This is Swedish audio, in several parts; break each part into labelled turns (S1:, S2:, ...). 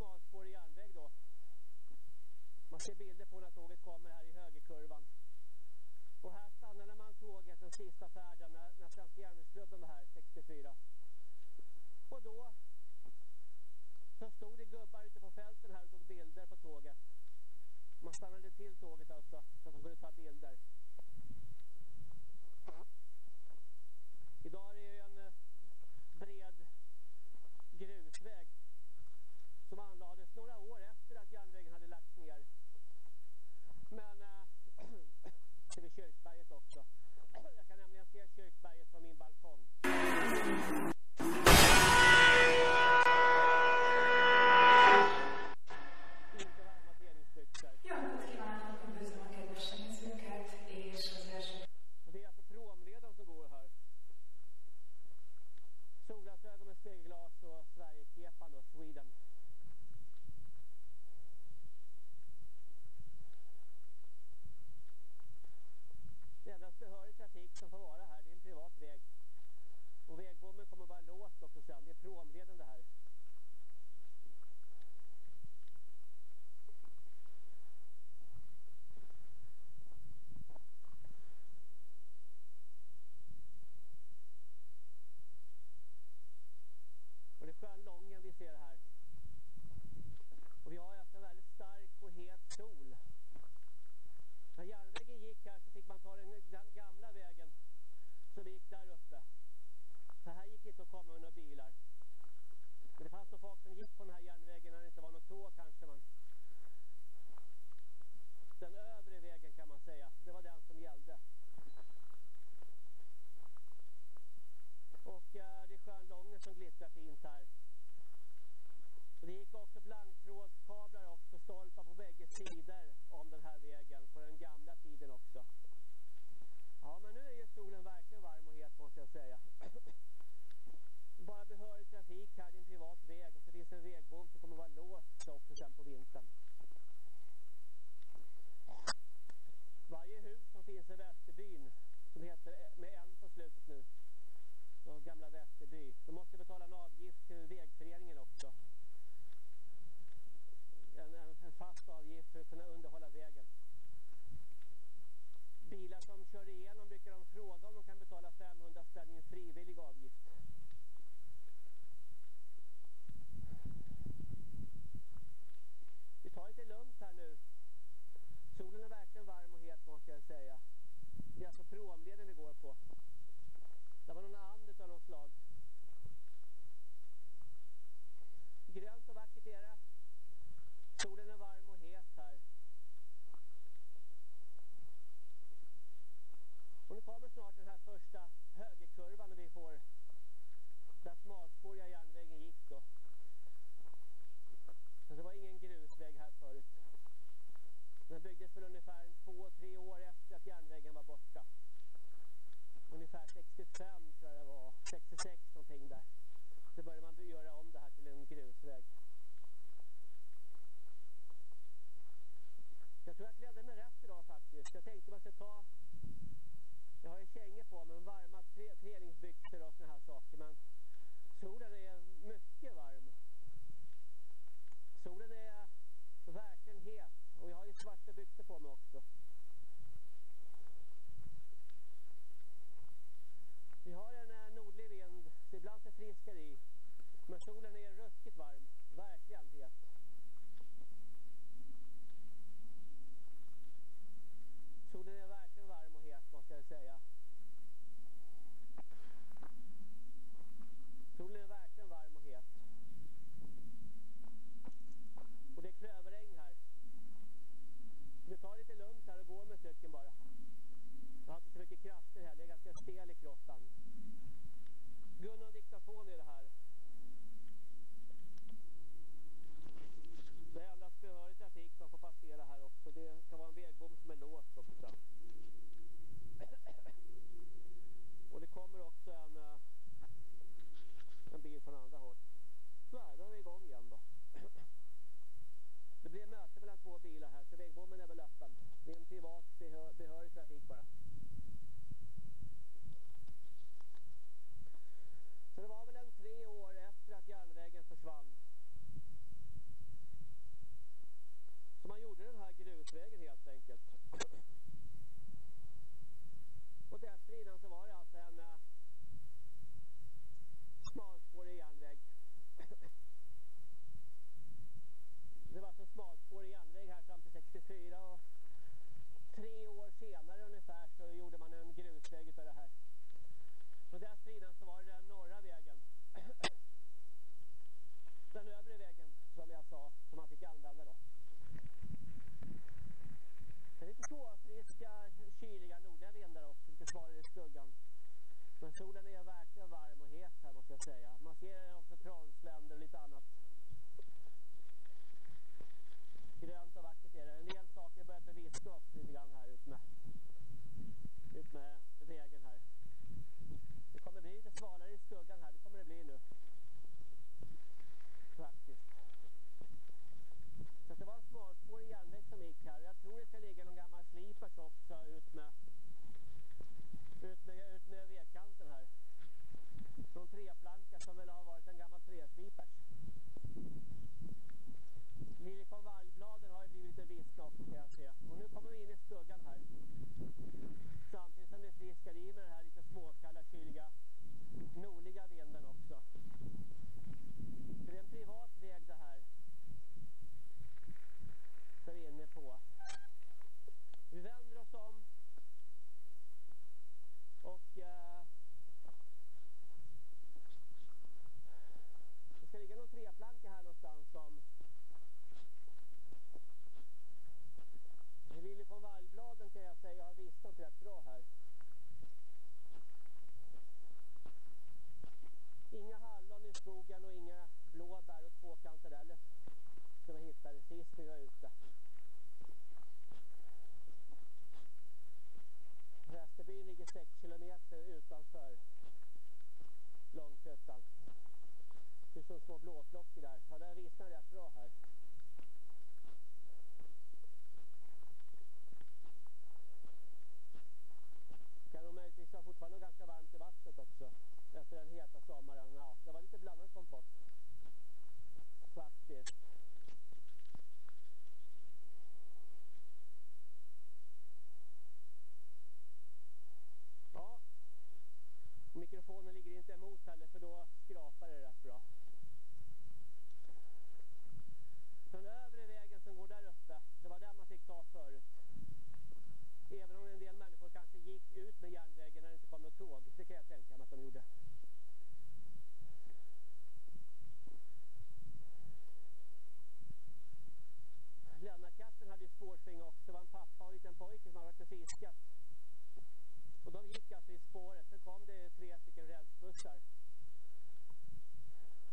S1: smalspårig järnväg då. Man ser bilder på när tåget kommer här i högerkurvan. Och här stannade man tåget den sista färden när, när Svenska järnvägsklubben var här 64. Och då så stod det gubbar ute på fälten här och tog bilder på tåget. Man stannade till tåget alltså, så att de kunde ta bilder. Idag är det ju en eh, bred grusväg som anlades några år efter att järnvägen hade lagts ner. Men äh, vid Kyrkberget också. Jag kan nämligen se Kyrkberget från min balkong. mikrofonen ligger inte emot heller för då skrapar det rätt bra. Den övre vägen som går där uppe, det var där man fick ta förut. Även om en del människor kanske gick ut med järnvägen när det inte kom något tåg. Det kan jag tänka mig att de gjorde. Lennarkatten hade ju spårsving också. Det var en pappa och en liten pojke som hade varit och fiskat. Och de gick alltså i spåret. Sen kom det tre stycken rälsbussar.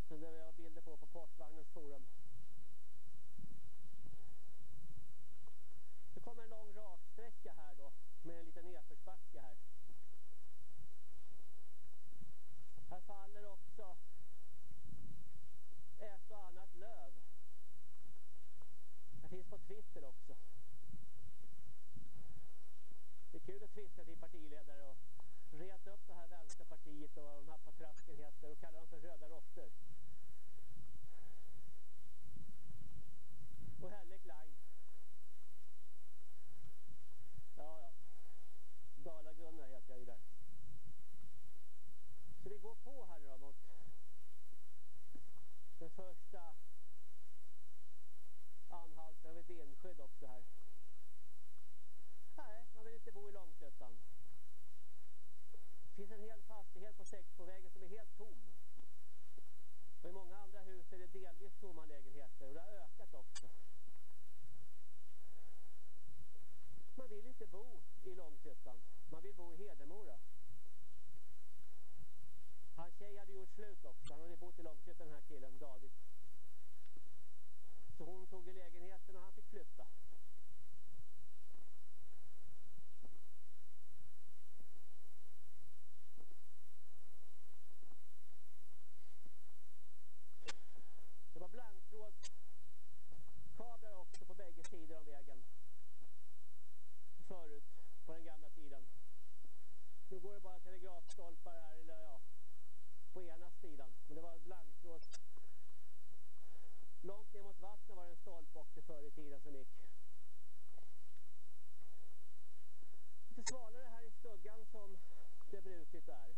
S1: Som det var bilder på, på Postvagnens forum. Det kommer en lång raksträcka här då, med en liten nedförsbacke här. Här faller också ett och annat löv. Det finns på Twitter också. Det är kul att twista till partiledare och reta upp det här Vänsterpartiet och vad de här patrasken heter och kalla dem för röda råttor. Och Helle Klein. Ja, ja. Dala-Gunnar heter jag ju där. Så vi går på här nu då mot den första anhalten av ett vindskydd också här. Nej, man vill inte bo i Långsötan. Det finns en hel fastighet på Sexbovägen som är helt tom. Och i många andra hus är det delvis tomma lägenheter och det har ökat också. Man vill inte bo i Långsötan. Man vill bo i Hedemora. Hans tjej hade gjort slut också. Han hade bott i Långsötan den här killen, David. Så hon tog i lägenheten och han fick flytta. Det var blanktrådskablar också på bägge sidor om vägen. Förut, på den gamla tiden. Nu går det bara telegrafstolpar här, eller ja, på ena sidan. Men det var blankrås. Långt ner mot vattnet var det en stolpe också förr i tiden som gick. Lite svalare här i skuggan som det brukligt är.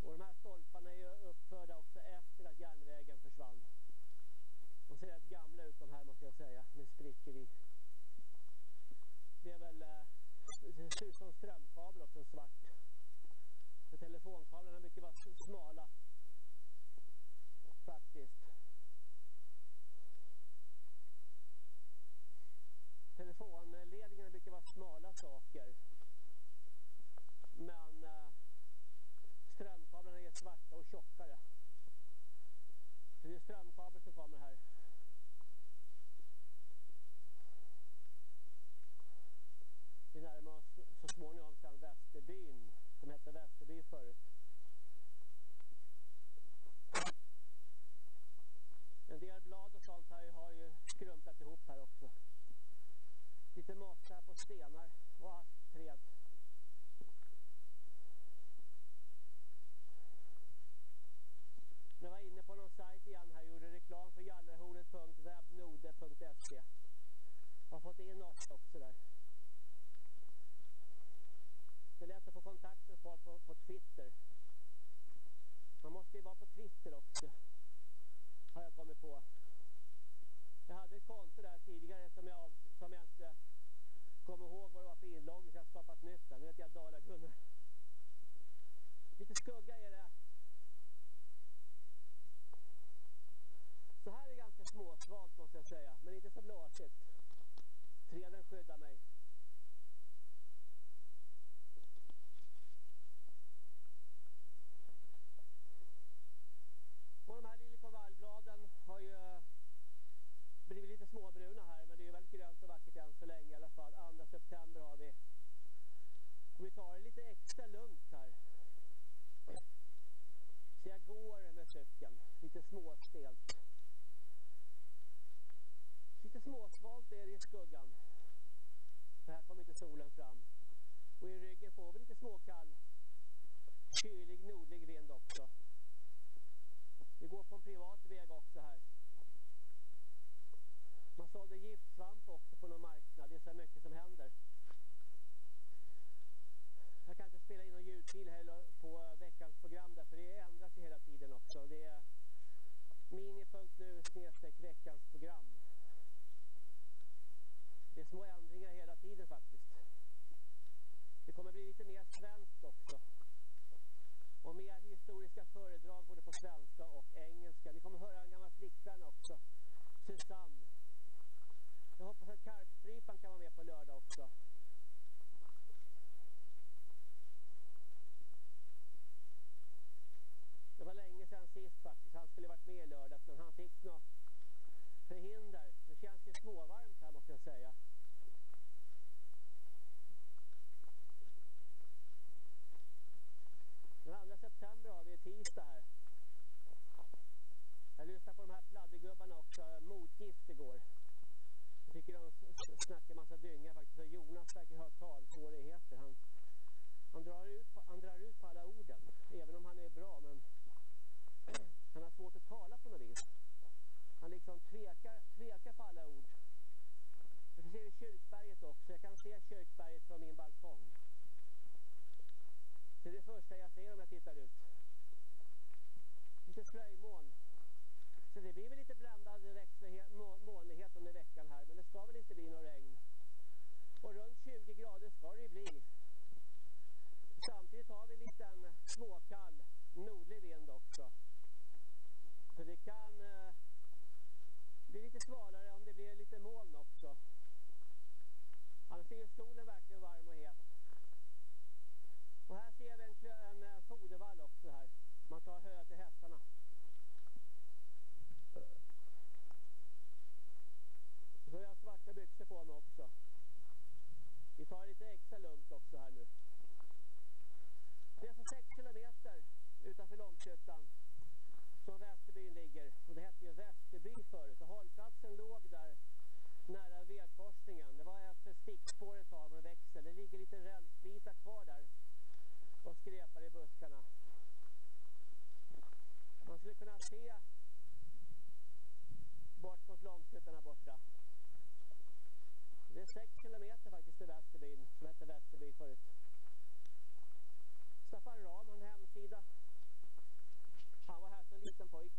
S1: Och de här stolparna är ju uppförda också efter att järnvägen försvann. De ser rätt gamla ut de här måste jag säga, med sprickor i. Det är väl, eh, det ser ut som strömkabel också, en svart. För telefonkablarna brukar vara smala. Faktiskt. Telefonledningarna brukar vara smala saker. Men eh, strömkablarna är svarta och tjockare. Så det är strömkabel som kommer här. Vi närmar oss så småningom sedan Västerbyn, som hette Västerby förut. En del blad och sånt här har ju skrumplat ihop här också. Lite mossa på stenar och askträd. Jag var inne på någon sajt igen här och gjorde reklam för jallarhornet.webnode.se. Har fått in något också där. Det är lätt att få kontakt med folk på, på Twitter. Man måste ju vara på Twitter också. Har jag kommit på. Jag hade ett konto där tidigare som jag, som jag inte kommer ihåg vad det var för inloggning så jag har skapat nytt där. Nu heter jag Dala-Gunnar. Lite skugga är det. Så här är ganska småsvalt måste jag säga, men inte så blåsigt. Träden skyddar mig. Och de här liljekonvaljbladen har ju eh, blivit lite småbruna här, men det är ju väldigt grönt och vackert än så länge i alla fall. 2 september har vi. Och vi tar det lite extra lugnt här. Så jag går med cykeln, lite småstelt. Lite småsvalt är det i skuggan. För här kommer inte solen fram. Och i ryggen får vi lite småkall, kylig nordlig vind också. Vi går på en privat väg också här. Man sålde giftsvamp också på någon marknad. Det är så mycket som händer. Jag kan inte spela in någon ljudfil heller på veckans program där, för det ändras ju hela tiden också. Det är mini.nu snedstreck veckans program. Det är små ändringar hela tiden faktiskt. Det kommer bli lite mer svenskt också. Och mer historiska föredrag både på svenska och engelska. Ni kommer höra en gammal flickvän också. Susanne. Jag hoppas att Karpstrypan kan vara med på lördag också. Det var länge sedan sist faktiskt. Han skulle varit med i lördags men han fick något förhinder. Det känns ju småvarmt här måste jag säga. Den 2 september har vi tisdag här. Jag lyssnade på de här pladdergubbarna också, motgift igår. Jag tycker de snackar massa dynga faktiskt. Och Jonas verkar ha talsvårigheter. Han, han, drar ut på, han drar ut på alla orden. Även om han är bra men han har svårt att tala på något vis. Han liksom tvekar, tvekar på alla ord. Jag ser kyrkberget också. Jag kan se kyrkberget från min balkong. Det är det första jag ser om jag tittar ut. Lite slöjmoln. Så det blir väl lite blandad molnighet under veckan här. Men det ska väl inte bli någon regn. Och runt 20 grader ska det ju bli. Samtidigt har vi en liten småkall nordlig vind också. Så det kan eh, bli lite svalare om det blir lite moln också. Annars är ju solen verkligen varm och het. Och här ser vi en, en, eh, fodervall också här. Man tar hö till hästarna. Så har jag svarta byxor på mig också. Vi tar lite extra lugnt också här nu. Det är alltså 6 kilometer utanför Långshyttan som Västerbyn ligger. Och det hette ju Västerby förut. Och hållplatsen låg där nära vägkorsningen. Det var ett stickspår ett tag med växel. Det ligger lite rälsbitar kvar där och skrepar i buskarna. Man skulle kunna se bort mot Långshyttan här borta. Det är sex kilometer faktiskt till Västerbyn, som hette Västerby förut. Staffan Ram har en hemsida. Han var här som liten pojk.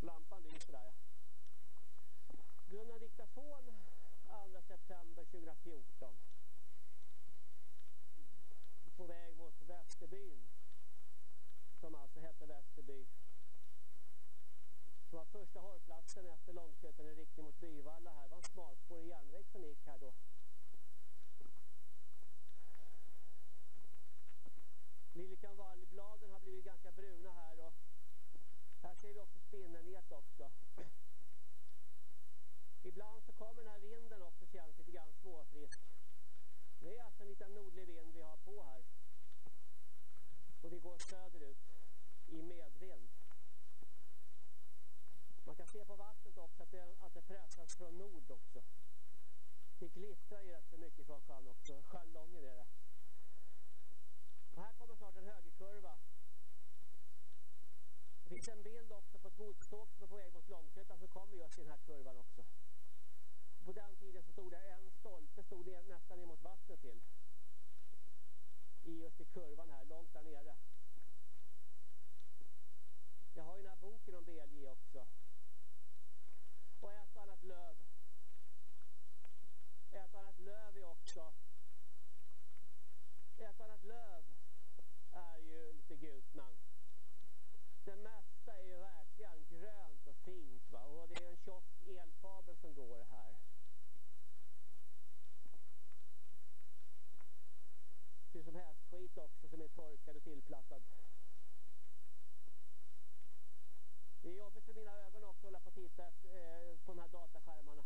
S1: Lampan lyser där ja. Gunnar Diktafon 2 september 2014. På väg mot Västerbyn. Som alltså hette Västerby. Som var första hållplatsen efter Långsötan i riktning mot Byvalla här. Det var en smalspårig järnväg som gick här då. Liljekanvallbladen har blivit ganska bruna här och här ser vi också spinnenet också. Ibland så kommer den här vinden också känns lite grann småfrisk. Det är alltså en liten nordlig vind vi har på här. Och vi går söderut i medvind. Man kan se på vattnet också att det, att det pressas från nord också. Det glittrar ju rätt så mycket från sjön också. Sjön Lången är det. Och här kommer snart en högerkurva. Det finns en bild också på ett godståg som är på väg mot Långshyttan som kommer just i den här kurvan också. På den tiden så stod det en stolpe stod ner, nästan ner mot vattnet till. I just i kurvan här, långt där nere. Jag har ju den här boken om BLJ också. Och ett och annat löv. Ett och annat löv är också. Ett och annat löv är ju lite gult men det mesta är ju verkligen grönt och fint va? och det är en tjock elkabel som går här. Som hästskit också som är torkad och tillplattad. Det är jobbigt för mina ögon också att hålla på och titta eh, på de här dataskärmarna.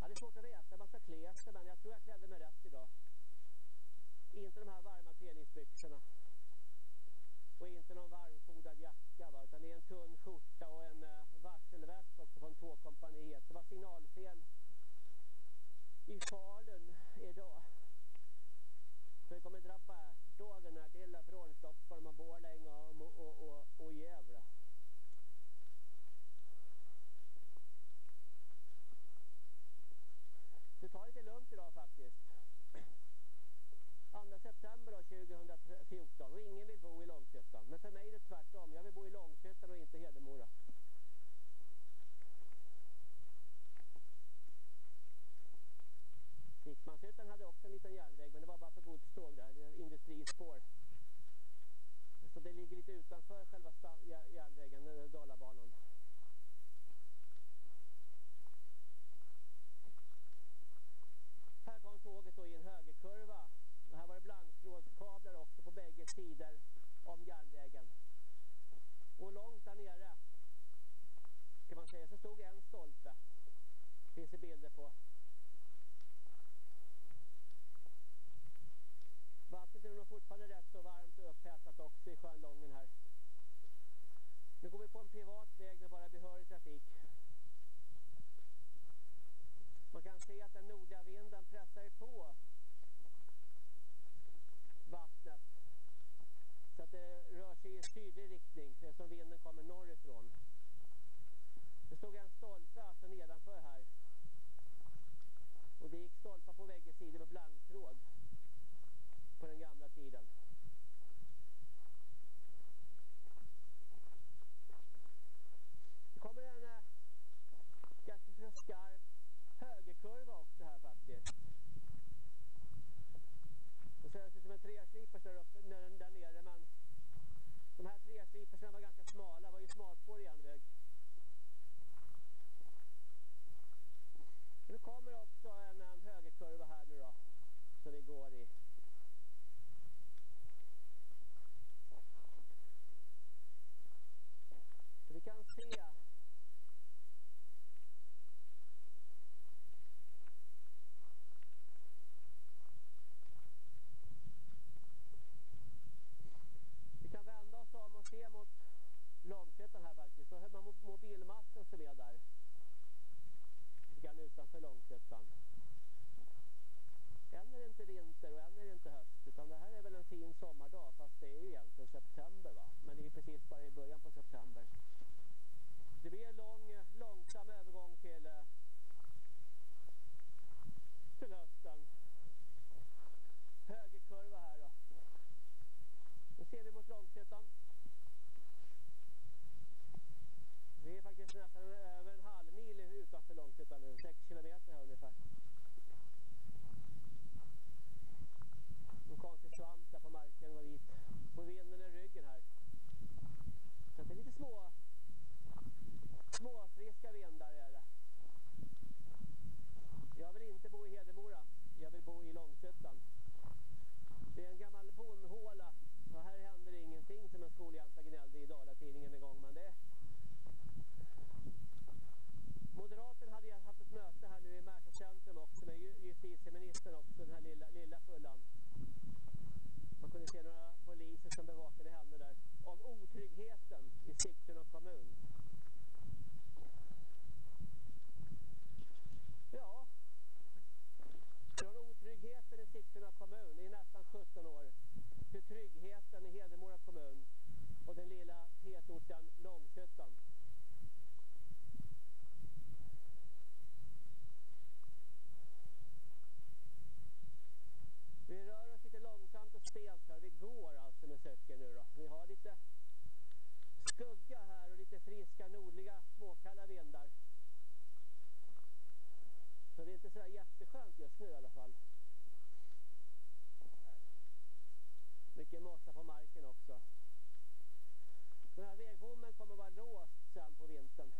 S1: Ja, det är svårt att veta man ska klä sig men jag tror jag klädde mig rätt idag. Inte de här varma träningsbyxorna. Och inte någon varmfodrad jacka va? utan det är en tunn skjorta och en eh, varselväst också från tågkompaniet. Det var signalfel i Falun idag. Så det kommer drabba tågen här till och från Stockholm och Borlänge och, och, och, och Gävle. Det tar lite lugnt idag faktiskt. 2 september 2014 och ingen vill bo i Långshyttan. Men för mig är det tvärtom. Jag vill bo i Långshyttan och inte Hedemora. Vikmanshyttan hade också en liten järnväg men det var bara för godståg där, industrispår. Så det ligger lite utanför själva järnvägen, Dalabanan. Här kom tåget då i en högerkurva. Och här var det blanktrådskablar också på bägge sidor om järnvägen. Och långt där nere kan man säga så stod en stolpe. Finns det bilder på. Vattnet är nog fortfarande rätt så varmt och upphettat också i sjön Lången här. Nu går vi på en privat väg med bara behörig trafik. Man kan se att den nordliga vinden pressar på vattnet så att det rör sig i sydlig riktning eftersom vinden kommer norrifrån. Det stod en stolpe alltså nedanför här. Och det gick stolpar på bägge sidor med blanktråd på den gamla tiden. Det kommer en äh, ganska så skarp högerkurva också här faktiskt. Det ser ut som en treslipers där, uppe, där, där nere men de här treslipersarna var ganska smala, det var ju smalspårig järnväg. Nu kommer också en, en högerkurva här nu då, som vi går i. Så vi kan se Vi kan vända oss om och se mot Långsötan här faktiskt. Så hör man mobilmasten som är där. Lite grann utanför Långshyttan. Än är det inte vinter och än är det inte höst. Utan det här är väl en fin sommardag fast det är ju egentligen september va. Men det är precis bara i början på september. Det blir en lång, långsam övergång till, eh, till hösten. Högerkurva här då. Nu ser vi mot Långshyttan. Vi är faktiskt nästan över en halv mil utanför Långshyttan nu. 6 kilometer här ungefär. En konstig svamp där på marken var vit. På vinden i ryggen här. Så det är lite små småfriska vindar är det. Jag vill inte bo i Hedemora. Jag vill bo i Långshyttan. Det är en gammal bondhåla. Och här händer det ingenting som en skoljanta gnällde i Dalatidningen en gång. Men det... Moderaterna hade haft ett möte här nu i Märsta centrum också med justitieministern också, den här lilla, lilla fullan. Man kunde se några poliser som bevakade henne där. Om otryggheten i Sigtuna kommun. Ja, från otryggheten i Sigtuna kommun i nästan 17 år till tryggheten i Hedemora kommun och den lilla tätorten Långshyttan. Vi rör oss lite långsamt och stelt här. Vi går alltså med cykeln nu då. Vi har lite skugga här och lite friska nordliga småkalla vindar. Så det är inte så jätteskönt just nu i alla fall. Mycket mossa på marken också. Den här vägbommen kommer vara låst sen på vintern.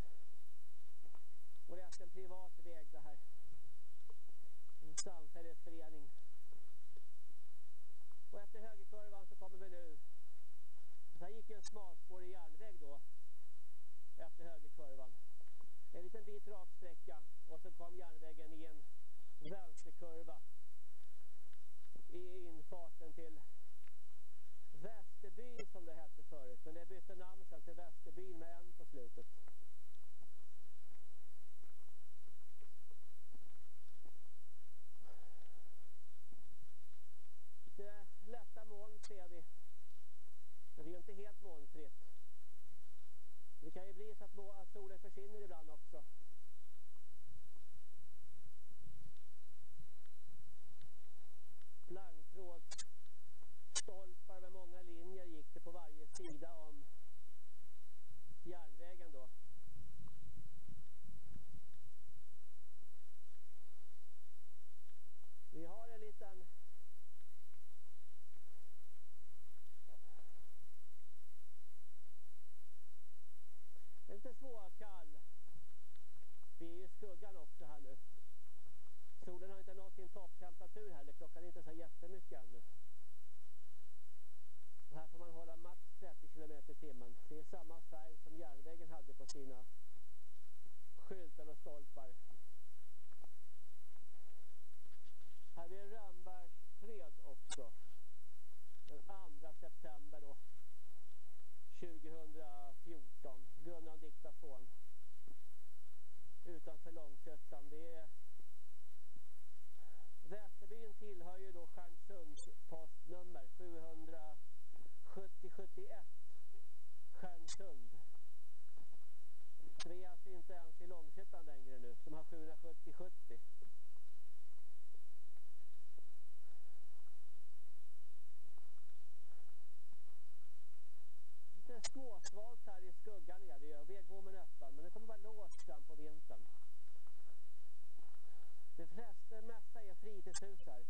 S1: Och det är alltså en privat väg det här. En samfällighetsförening. Och efter högerkurvan så kommer vi nu. Här gick ju en smalspårig järnväg då. Efter högerkurvan. En liten bit raksträcka. Och så kom järnvägen i en vänsterkurva. I infarten till Västerby som det hette förut. Men det bytte namn sen till Västerbyn med en på slutet. Lite lätta moln ser vi. Men det är ju inte helt molnfritt. Det kan ju bli så att, att solen försvinner ibland också. Blanktrådsstolpar med många linjer gick det på varje sida om järnvägen då. Vi har en liten en lite småkall. Vi är i skuggan också här nu. Solen har inte nått sin topptemperatur heller. Klockan är inte så jättemycket ännu. Och här får man hålla max 30 km i timmen. Det är samma färg som järnvägen hade på sina skyltar och stolpar. Här är Rönnbergs rönnbärsträd också. Den 2 september då. 2014. Gunnar diktafon. Utanför Långsötan. Det är Västerbyn tillhör ju då Stjärnsunds postnummer 770-71 Stjärnsund. Så vi är alltså inte ens i Långsötan längre nu som har 770-70. Lite småsvalt här i skuggan är det ju. Vägbommen öppen men det kommer vara låst fram på vintern. Det flesta, mesta är fritidshus här.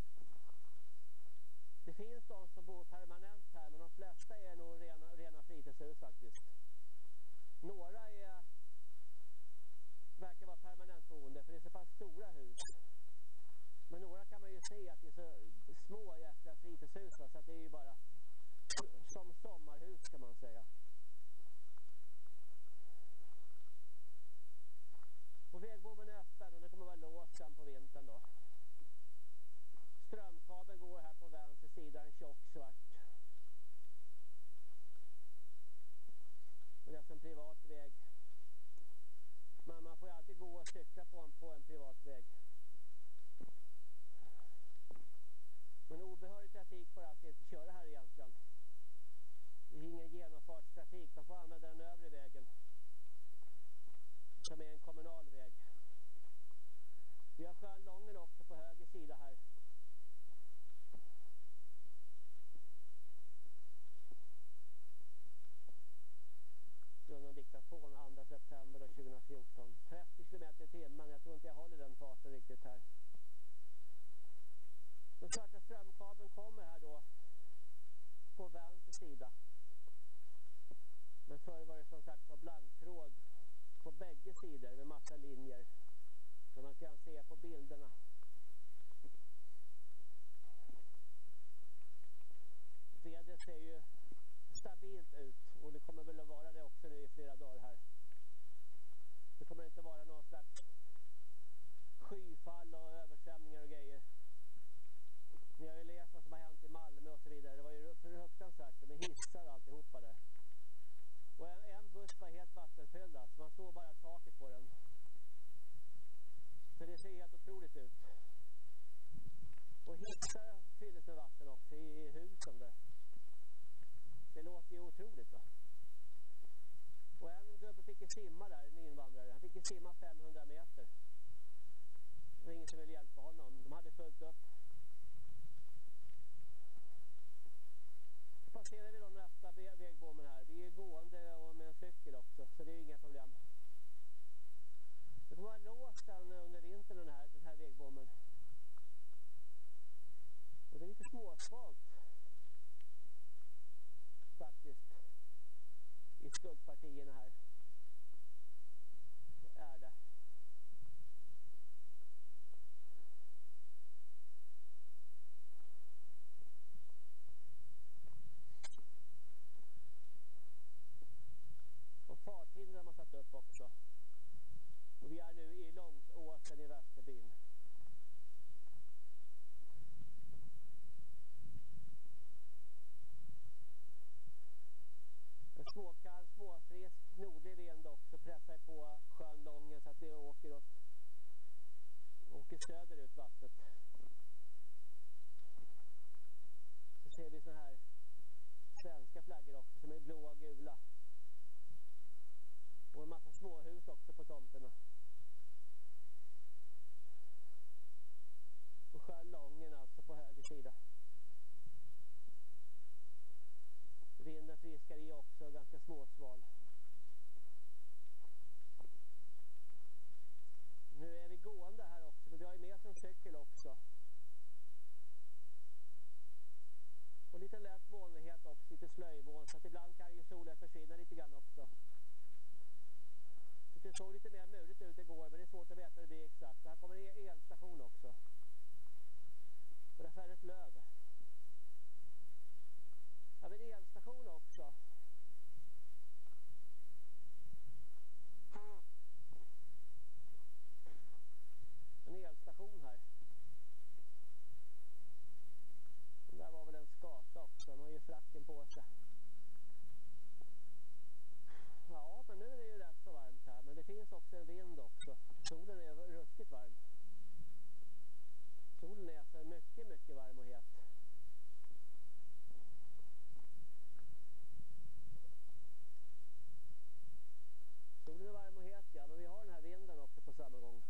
S1: Det finns de som bor permanent här men de flesta är nog rena, rena fritidshus faktiskt. Några är, verkar vara permanentboende för det är så pass stora hus. Men några kan man ju se att det är så små jäkla fritidshus så att det är ju bara som sommarhus kan man säga. Och vägbommen är öppen och det kommer vara låst sen på vintern då. Strömkabeln går här på vänster sida, en tjock svart. Och det är alltså en privat väg. Men man får ju alltid gå och cykla på en, på en privat väg. Men obehörig trafik får alltså inte köra här egentligen. Det är ingen genomfartstrafik, de får använda den övre vägen som är en kommunal väg. Vi har sjön Lången också på höger sida här. Grund diktafon 2 september 2014. 30 km i timmen. Jag tror inte jag håller den farten riktigt här. Den svarta strömkabeln kommer här då på vänster sida. Men förr var det som sagt var blanktråd på bägge sidor med massa linjer. Som man kan se på bilderna. Vädret ser ju stabilt ut och det kommer väl att vara det också nu i flera dagar här. Det kommer inte vara någon slags skyfall och översvämningar och grejer. Ni har ju läst vad som har hänt i Malmö och så vidare. Det var ju fruktansvärt med hissar och alltihopa där. Och en, en buss var helt vattenfylld alltså. Man såg bara taket på den. Så det ser helt otroligt ut. Och hissar fylldes med vatten också i, i husen där. Det låter ju otroligt va. Och en gubbe fick ju simma där, en invandrare. Han fick ju simma 500 meter. Det var ingen som ville hjälpa honom. De hade fullt upp. Passerar vi då nästa vägbommen här. Vi är gående och med en cykel också, så det är inga problem. Det kommer vara låst den under vintern den här, den här vägbommen. Och det är lite småsvalt. Faktiskt. I skuggpartierna här. Så är det. Hinder har man satt upp också. Och vi är nu i Långsåsen i Västerbyn. En småkall, småfrisk, nordlig vind också pressar på sjön Lången så att det åker åt åker söderut vattnet. Så ser vi såna här svenska flaggor också som är blåa och gula. Och en massa småhus också på tomterna. Och sjön Lången alltså på höger sida. Vinden friskar i också, ganska småsval. Nu är vi gående här också, men vi har ju med oss en cykel också. Och lite lätt molnighet också, lite slöjmoln, så att ibland kan ju solen försvinna lite grann också. Det såg lite mer murigt ut igår, men det är svårt att veta hur det blir exakt. Här kommer en elstation också. Och där är ett löv. Här har vi en elstation också. En elstation här. Den där var väl en skata också. Den har ju fracken på sig. Ja, men nu är det ju rätt så varmt här. Men det finns också en vind också. Solen är ruskigt varm. Solen är alltså mycket, mycket varm och het. Solen är varm och het, ja. Men vi har den här vinden också på samma gång.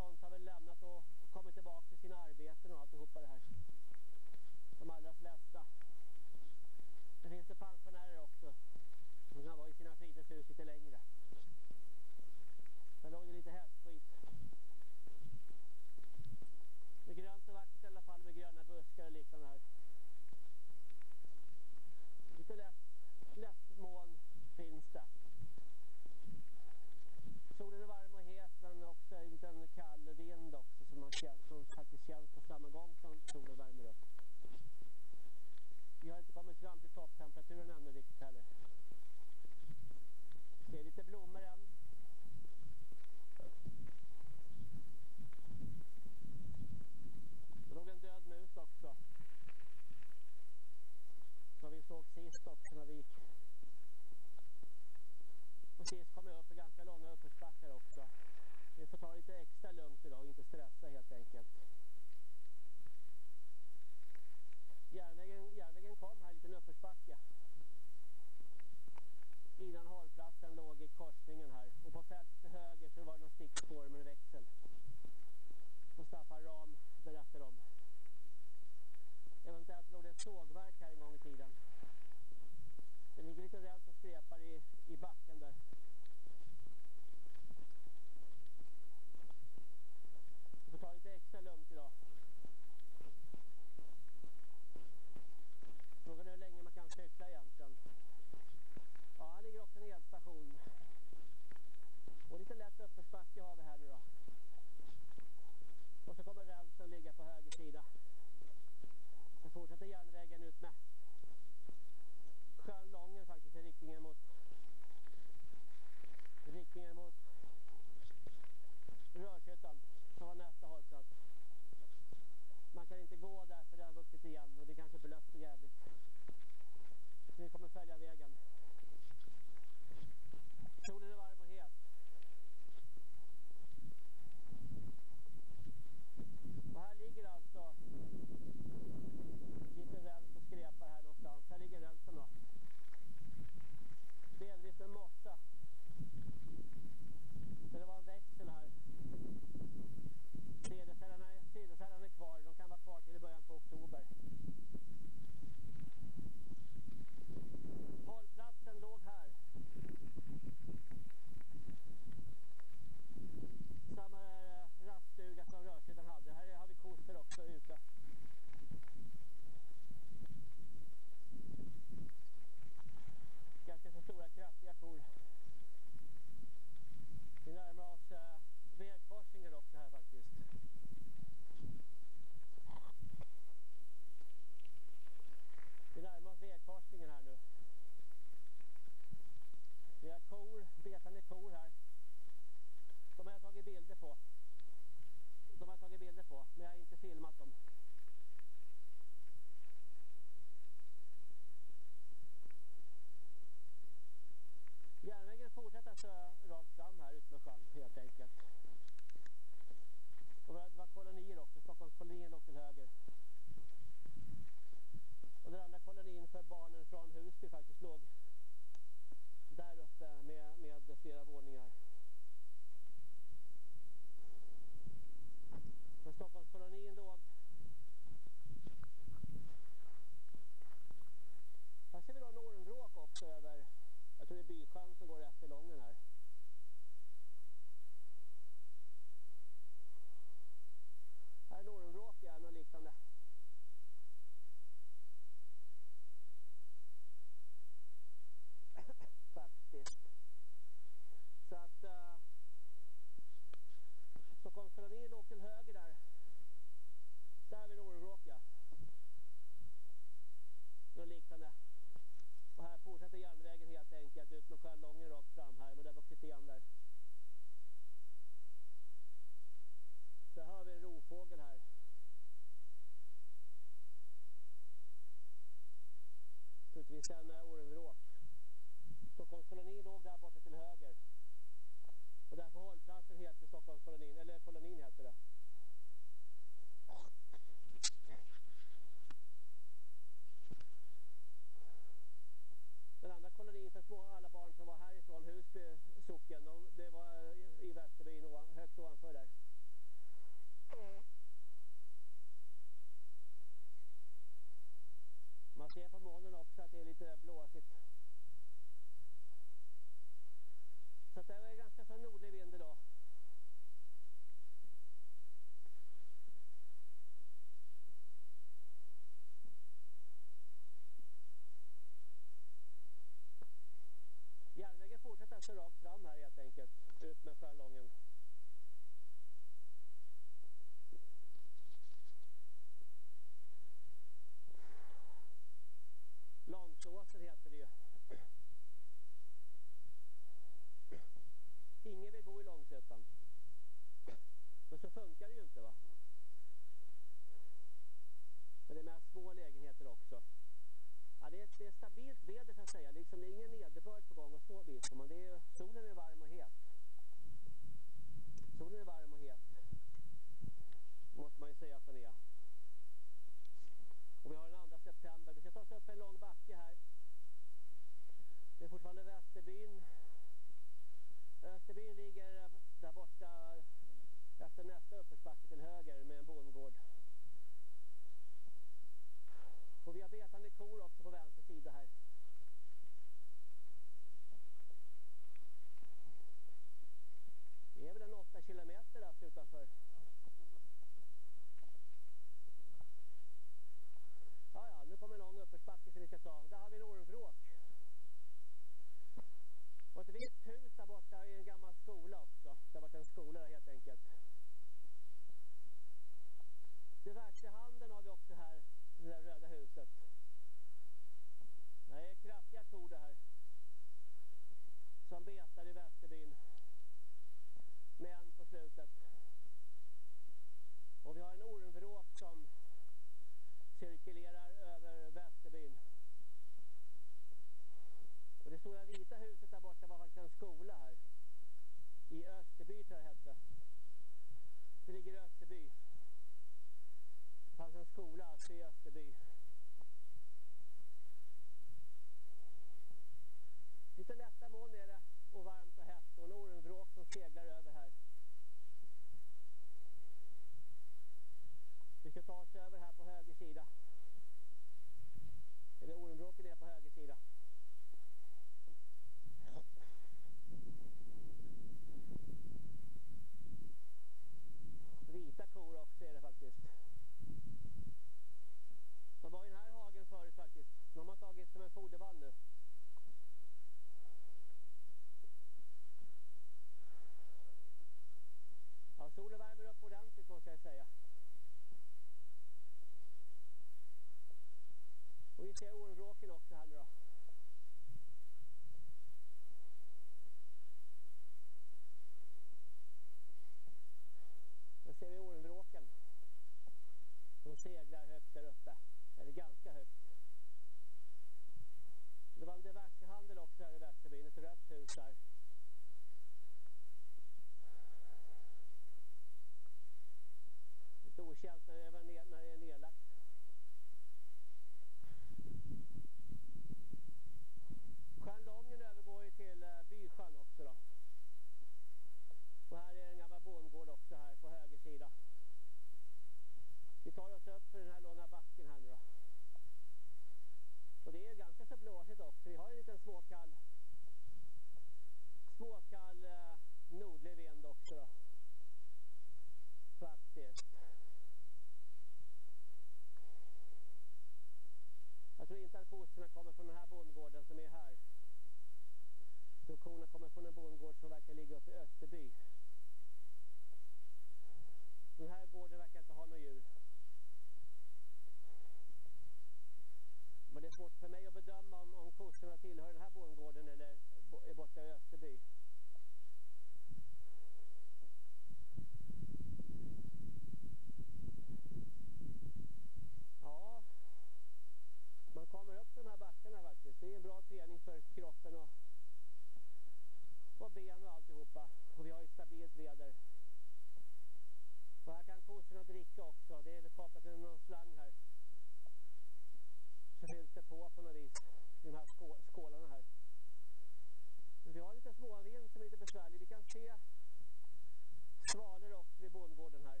S1: svalor också vid bondgården här.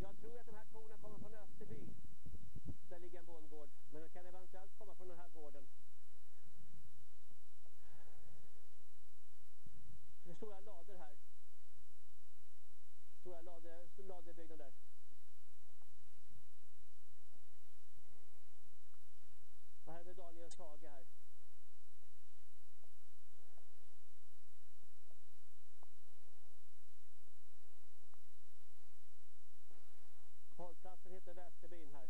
S1: Jag tror att de här korna kommer från Österby. Där ligger en bondgård. Men de kan eventuellt komma från den här gården. Det är stora lador här. Stora lader, laderbyggnader. Och här är Daniels hage här. Peter Westerlin här.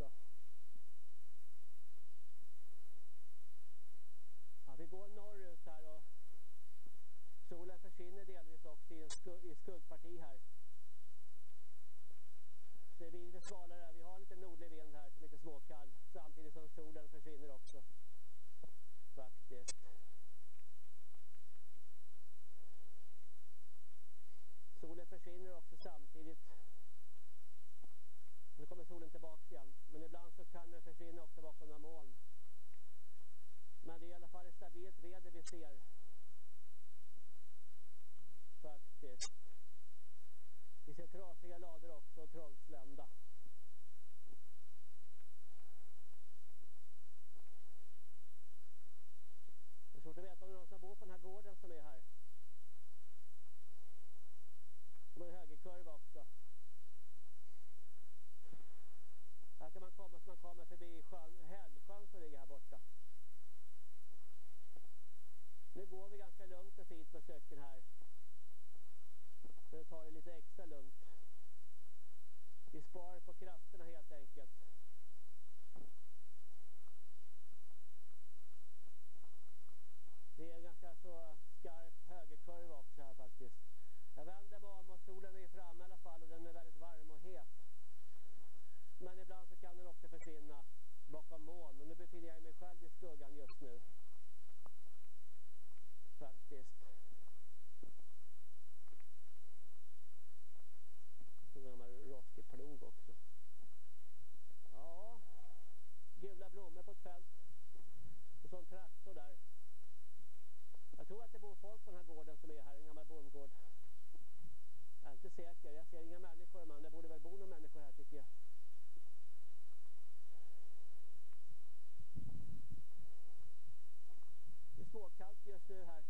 S1: Också. Ja, vi går norrut här och solen försvinner delvis också i, skugg, i skuggparti här. Så det blir lite svalare. Vi har lite nordlig vind här som är lite småkall samtidigt som solen försvinner också. Faktiskt. Solen försvinner också samtidigt. Nu kommer solen tillbaka igen. Men ibland så kan den försvinna också bakom några moln. Men det är i alla fall ett stabilt väder vi ser. Faktiskt. Vi ser trasiga lador också och trollslända. Det är svårt att veta om det är någon som bor på den här gården som är här. Och en högerkurva också. Här kan man komma så man kommer förbi sjön, Hällsjön som ligger här borta. Nu går vi ganska lugnt och fint med cykeln här. För att ta det lite extra lugnt. Vi sparar på krafterna helt enkelt. Det är en ganska så skarp högerkurva också här faktiskt. Jag vänder mig om och solen är framme i alla fall och den är väldigt varm och het. Men ibland så kan den också försvinna bakom moln. Och nu befinner jag mig själv i skuggan just nu. Faktiskt. Så gammal rostig plog också. Ja, gula blommor på ett fält. Och så en traktor där. Jag tror att det bor folk på den här gården som är här, en gammal bondgård. Jag är inte säker, jag ser inga människor men det borde väl bo några människor här tycker jag. Det är småkallt just nu här.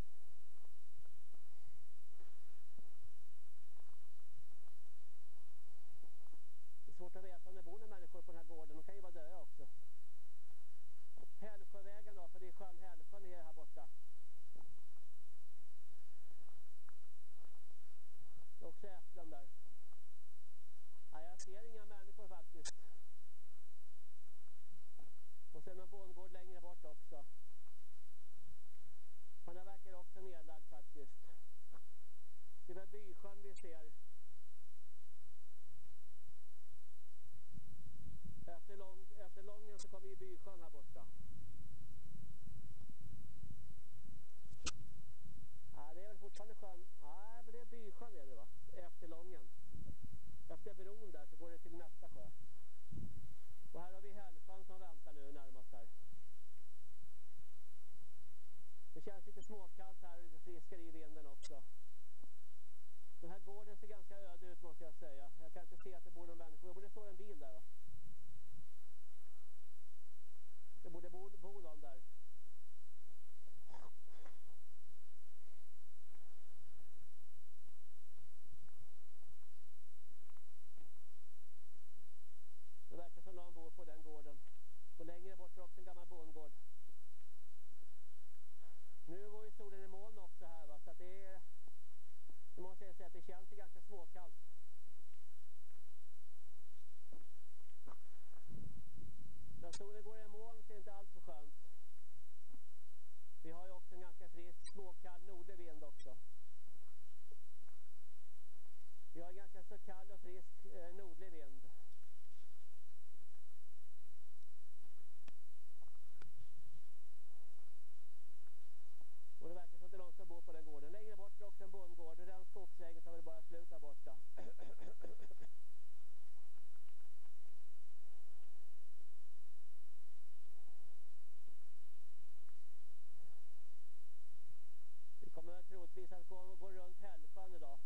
S1: Det är svårt att veta om det bor några människor på den här gården. De kan ju vara döda också. Hällsjövägen då, för det är sjön Hällsjö nere här borta. Det är också äpplen där. Nej, jag ser inga människor faktiskt. Och sen en bondgård längre bort också. Men den verkar också nedlagd faktiskt. Det är väl Bysjön vi ser. Efter, lång, efter Lången så kommer ju Bysjön här borta. Ja, det är väl fortfarande sjön. Nej, men det är Bysjön är det va? Efter Lången. Efter bron där så går det till nästa sjö. Och här har vi Hällsjön som väntar nu närmast här. Det känns lite småkallt här och lite friskare i vinden också. Den här gården ser ganska öde ut måste jag säga. Jag kan inte se att det bor någon människa. Det borde stå en bil där Då. Det borde bo, bo någon där. Det verkar som någon bor på den gården. Och längre bort är också en gammal bondgård. Nu går ju solen i moln också här va, så att det är... Nu måste jag säga att det känns ganska småkallt. När solen går i moln så är det inte alls för skönt. Vi har ju också en ganska frisk, småkall nordlig vind också. Vi har en ganska så kall och frisk eh, nordlig vind. Och det verkar som bor på den gården. Längre bort är också en bondgård och den skogsvägen tar väl bara slut där borta. Vi kommer troligtvis att gå, gå runt Hällsjön idag.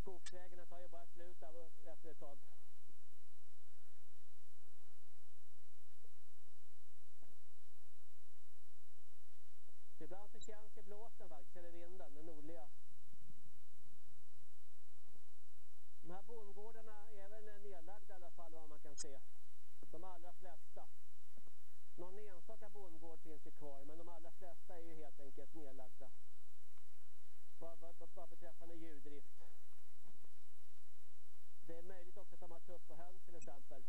S1: Skogsvägarna tar ju bara slut där efter ett tag. Ibland så känns det blåsten faktiskt, eller vinden, den nordliga. De här bondgårdarna är väl nedlagda i alla fall vad man kan se. De allra flesta. Någon enstaka bondgård finns ju kvar men de allra flesta är ju helt enkelt nedlagda. Vad, vad, vad beträffande djurdrift. Det är möjligt också att de har tupp och höns till exempel.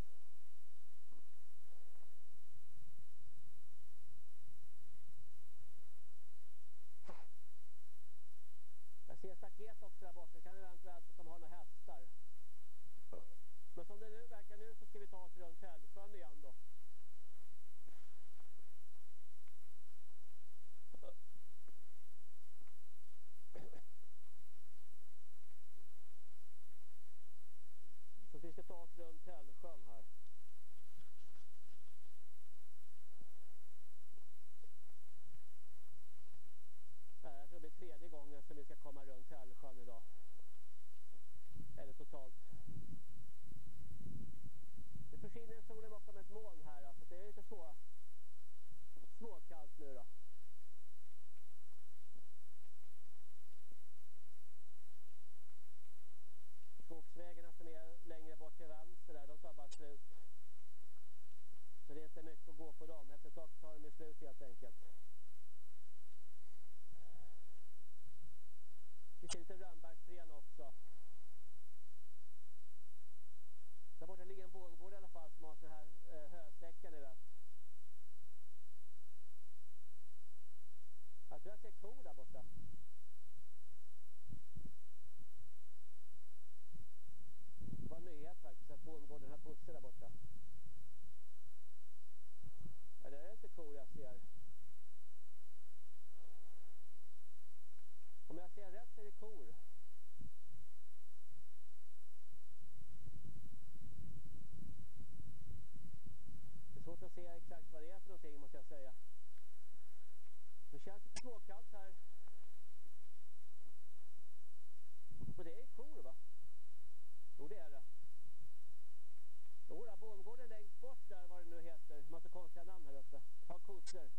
S1: Ser staket också där borta. Det kan eventuellt att de har några hästar. Men som det nu verkar nu så ska vi ta oss runt Hällsjön igen då. Så vi ska ta oss runt Hällsjön här. Nej, jag tror det blir tredje ska komma runt Hällsjön idag. Eller totalt. Det försvinner solen bakom ett moln här. Alltså det är lite små, småkallt nu då. Skogsvägarna som är längre bort till vänster där, de tar bara slut. Så det är inte mycket att gå på dem. Efter ett tag tar de slut helt enkelt. Vi ser lite rönnbärsträd också. Där borta ligger en bondgård i alla fall som har såna här eh, hösäckar ni vet. Jag tror jag ser kor där borta. Det var en nyhet faktiskt att bondgården har kossor där borta. Eller är det inte kor jag ser? Om jag ser rätt så är det kor. Det är svårt att se exakt vad det är för någonting måste jag säga. Det känns lite småkallt här. Och det är kor va? Jo det är det. Jo, bondgården längst bort där vad det nu heter. Massa konstiga namn här uppe. Har kossor.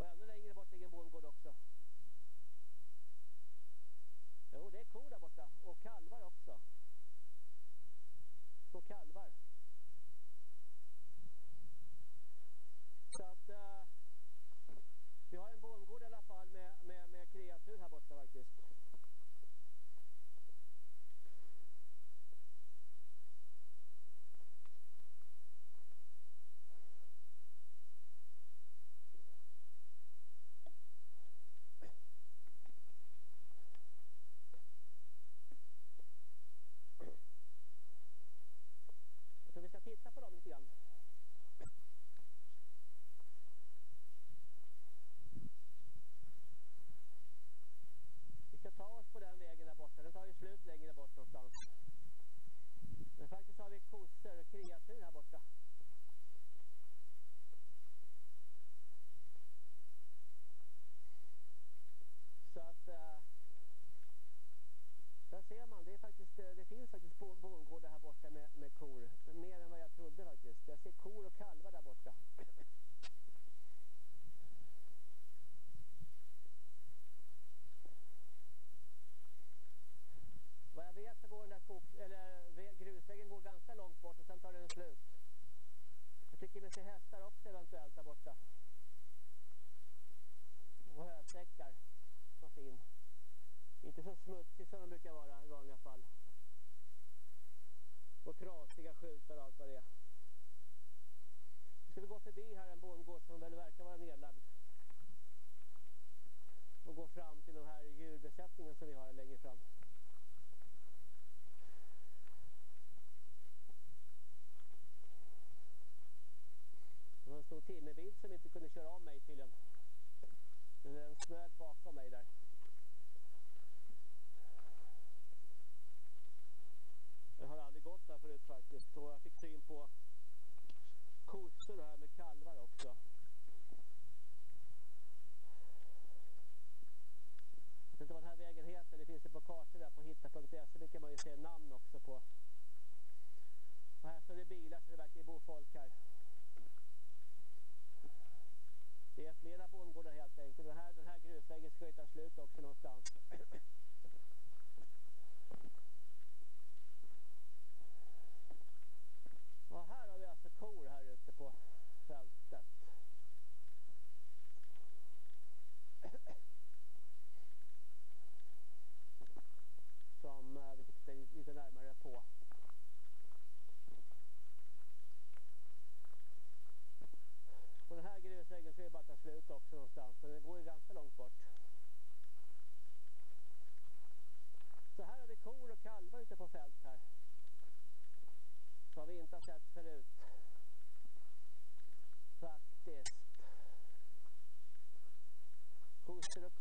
S1: Och ännu längre bort ligger en bondgård också. Kor där borta. Och kalvar också. Små kalvar. Så att... Uh, vi har en bondgård i alla fall med, med, med kreatur här borta faktiskt.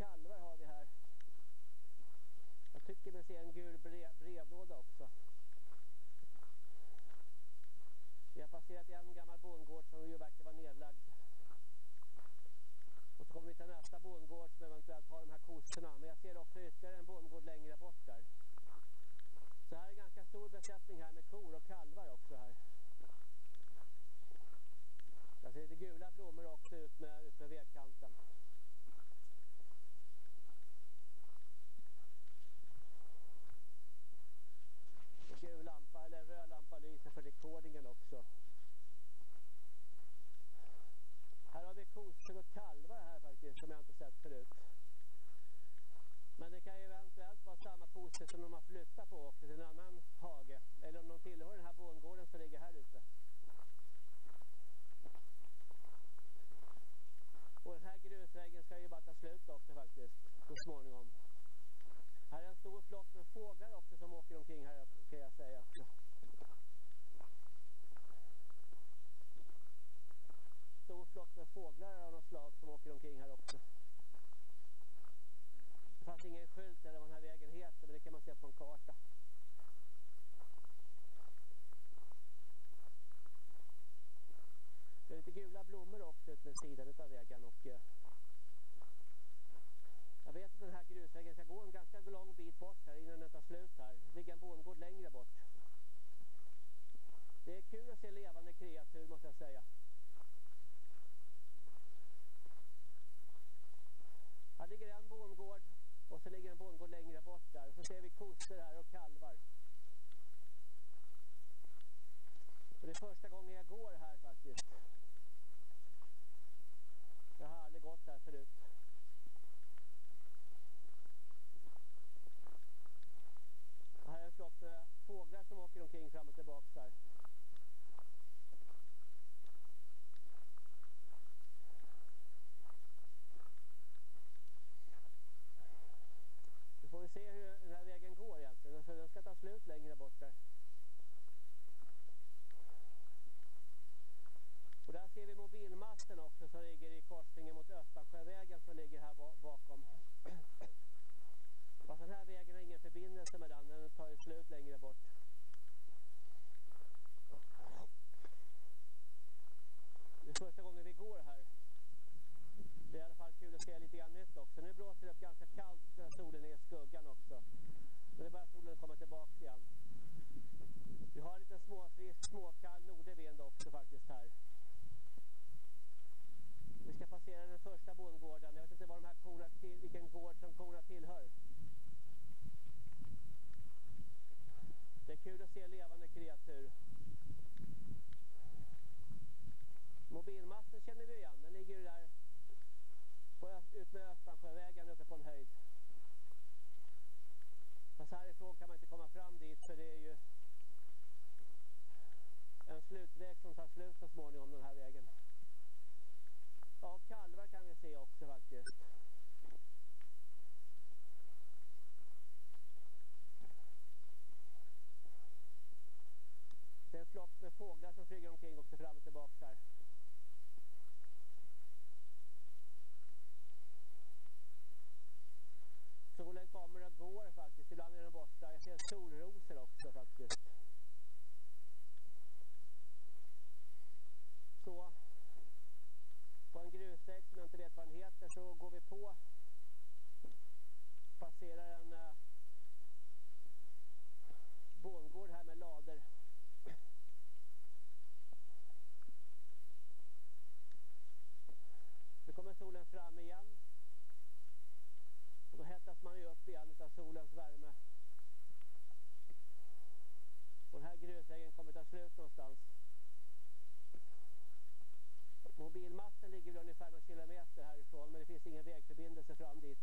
S1: kalvar har vi här. Jag tycker mig se en gul brev, brevlåda också. Vi har passerat en gammal bondgård som ju verkar vara nedlagd. Och så kommer vi till nästa bondgård som eventuellt har de här kossorna. Men jag ser också ytterligare en bondgård längre bort där. Så här är ganska stor besättning här med kor och kalvar också här. Jag ser lite gula blommor också ut med, ut med vägkanten. Finns ingen vägförbindelse fram dit.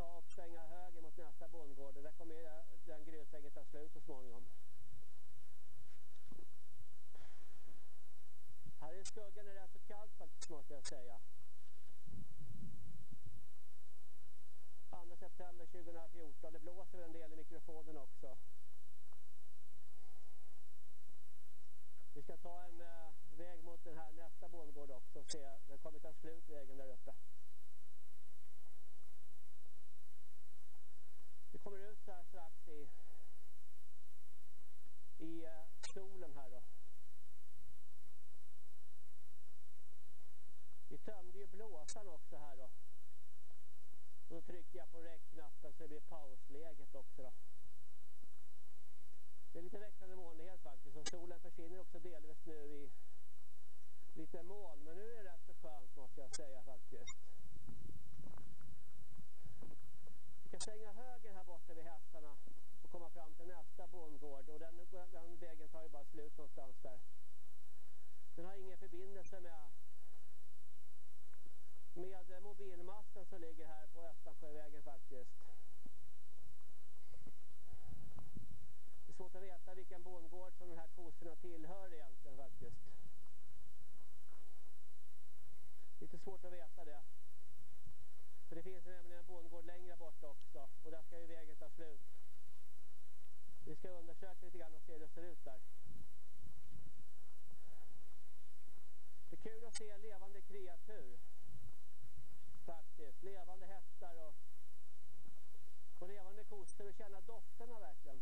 S1: Ta och svänga höger mot nästa bondgård. Där kommer den grusvägen ta slut så småningom. Här i skuggan är det rätt så kallt faktiskt måste jag säga. 2 september 2014. Det blåser väl en del i mikrofonen också. Vi ska ta en eh, väg mot den här nästa bondgård också och se. den kommer ta slut vägen där uppe. Kommer ut så här strax i, i eh, solen här då. Vi tömde ju blåsan också här då. Och då tryckte jag på räckknappen så det blir pausläget också då. Det är lite växlande molnighet faktiskt och solen försvinner också delvis nu i lite moln. Men nu är det rätt så skönt måste jag säga faktiskt. Vi kan svänga höger här borta vid hästarna och komma fram till nästa bondgård. Och den, den vägen tar ju bara slut någonstans där. Den har ingen förbindelse med med mobilmasten som ligger här på Östansjövägen faktiskt. Det är svårt att veta vilken bondgård som de här kossorna tillhör egentligen faktiskt. Lite svårt att veta det. För det finns nämligen en bondgård längre bort också och där ska ju vägen ta slut. Vi ska undersöka lite grann och se hur det ser ut där. Det är kul att se levande kreatur faktiskt. Levande hästar och, och levande kossor och känna dofterna verkligen.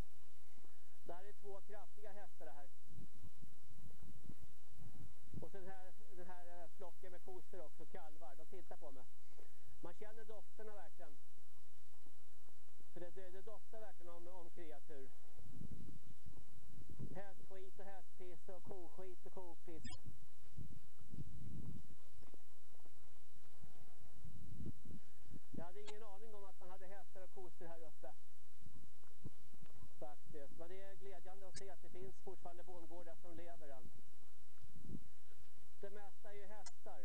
S1: Det här är två kraftiga hästar det här. Och sen här, den här flocken med kossor också, kalvar, de tittar på mig. Man känner dofterna verkligen. För det, det, det doftar verkligen om, om kreatur. Hästskit och hästpiss och koskit och kopiss. Jag hade ingen aning om att man hade hästar och kossor här uppe. Faktiskt. Men det är glädjande att se att det finns fortfarande bondgårdar som lever än. Det mesta är ju hästar.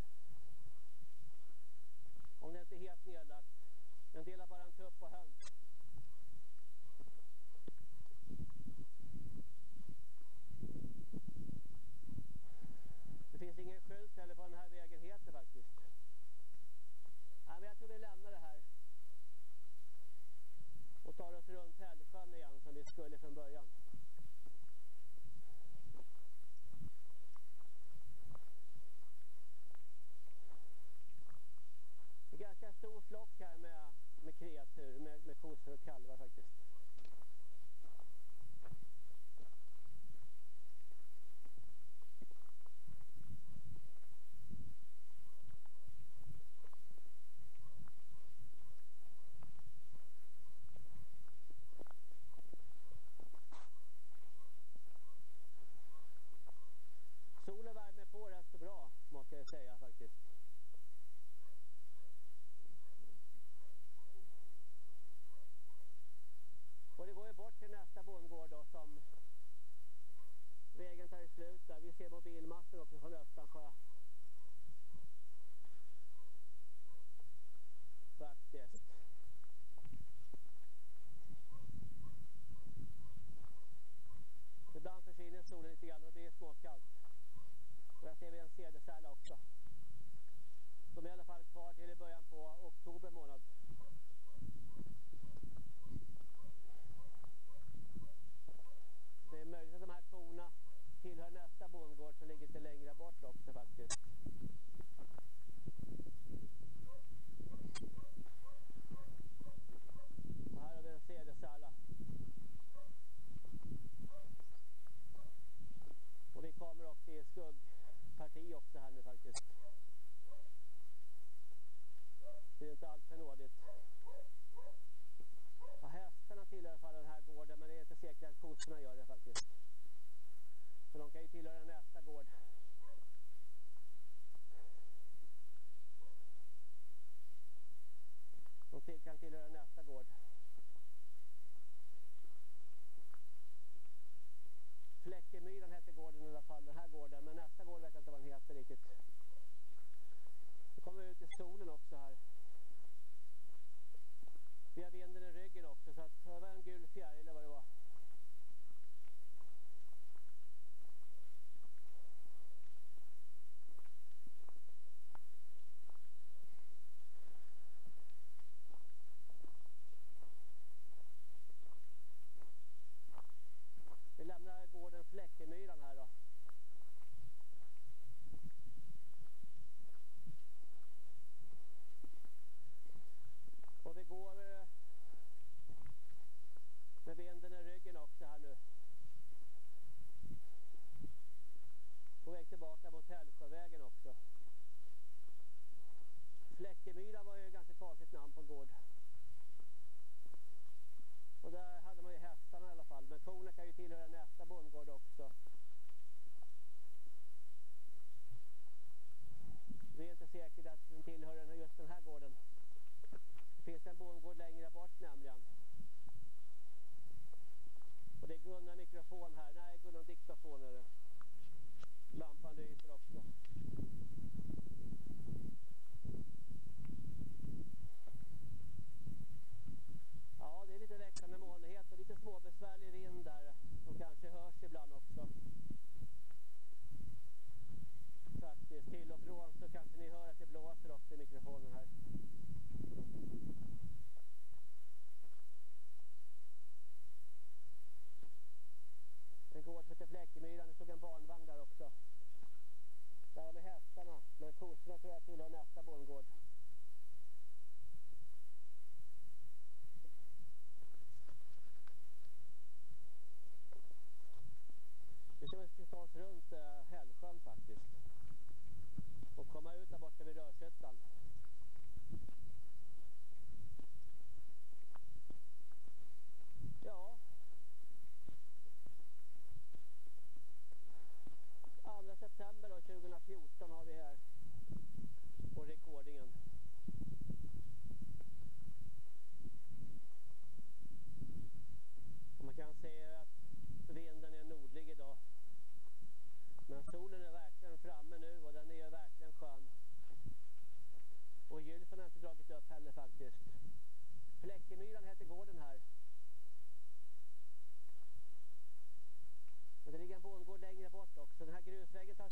S1: Om det inte är helt nedlagt. Den delar bara en tupp på höns. Det finns ingen skylt heller vad den här vägen heter faktiskt. Ja, men jag tror vi lämnar det här. Och tar oss runt Hällsjön igen som vi skulle från början. ganska stor flock här med, med kreatur, med, med kossor och kalvar faktiskt.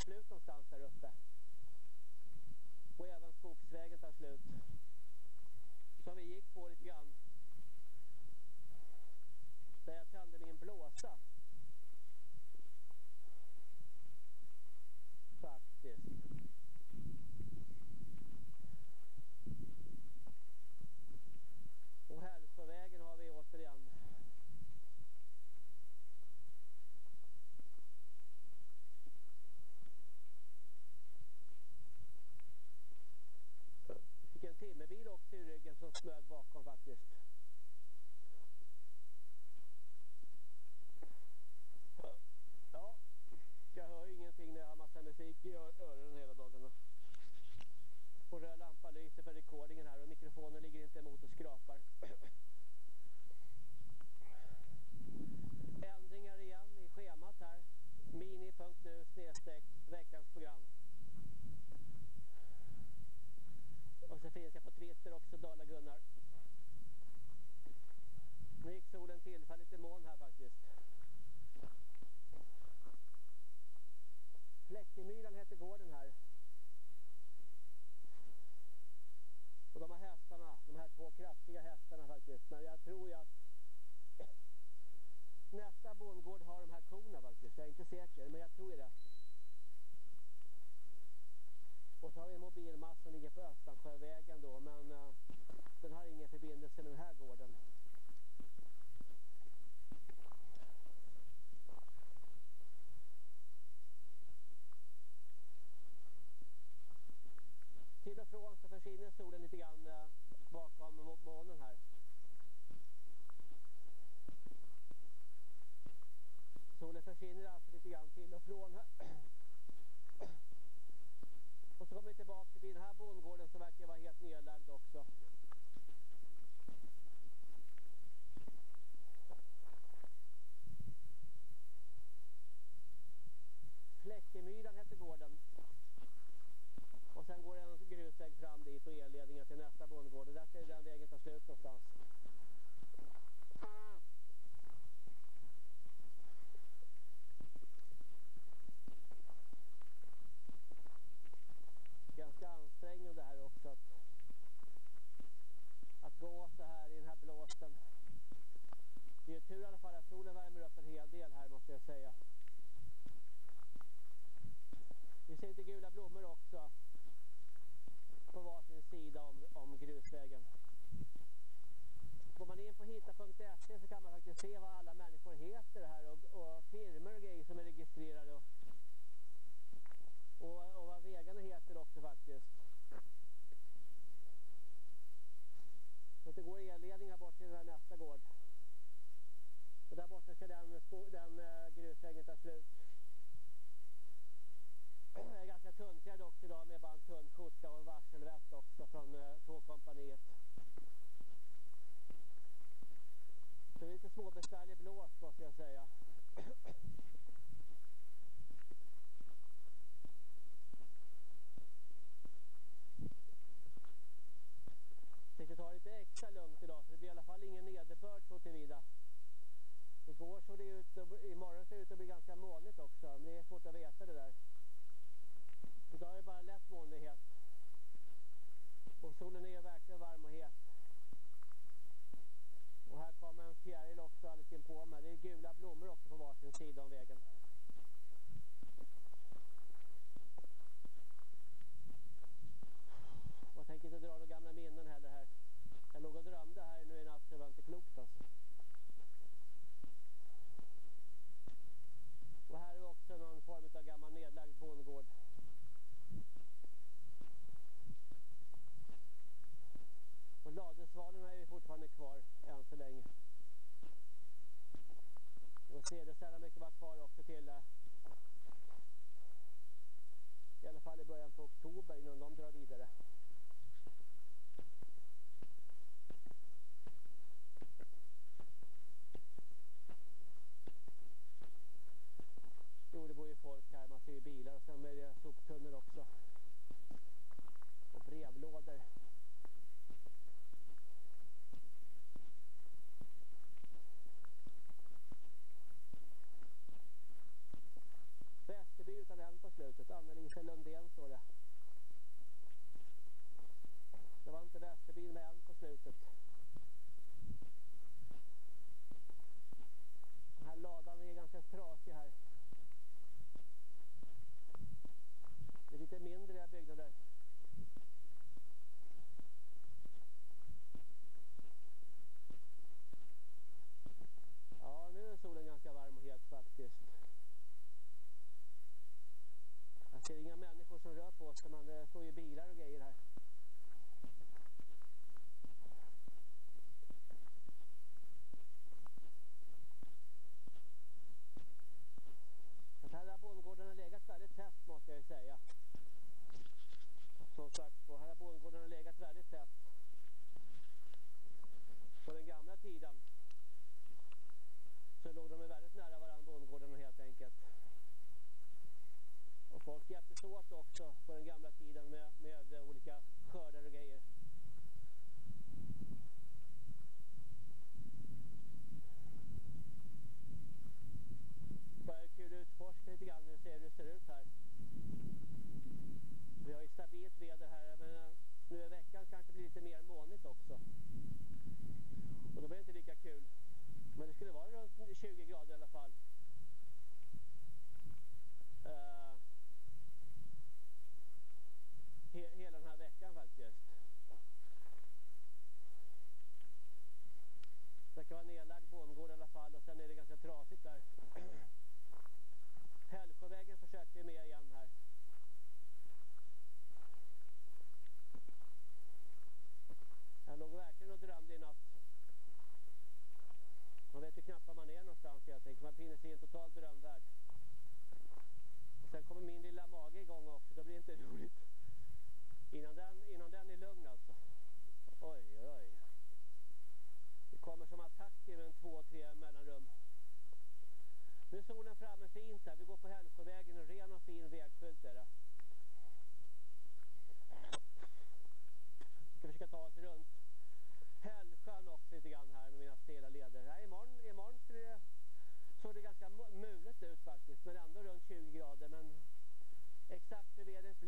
S1: slut någonstans där uppe. Och även skogsvägen tar slut. Som vi gick på lite grann. Där jag tände min blåsa. Faktiskt. Och hälsovägen har vi återigen. snöd bakom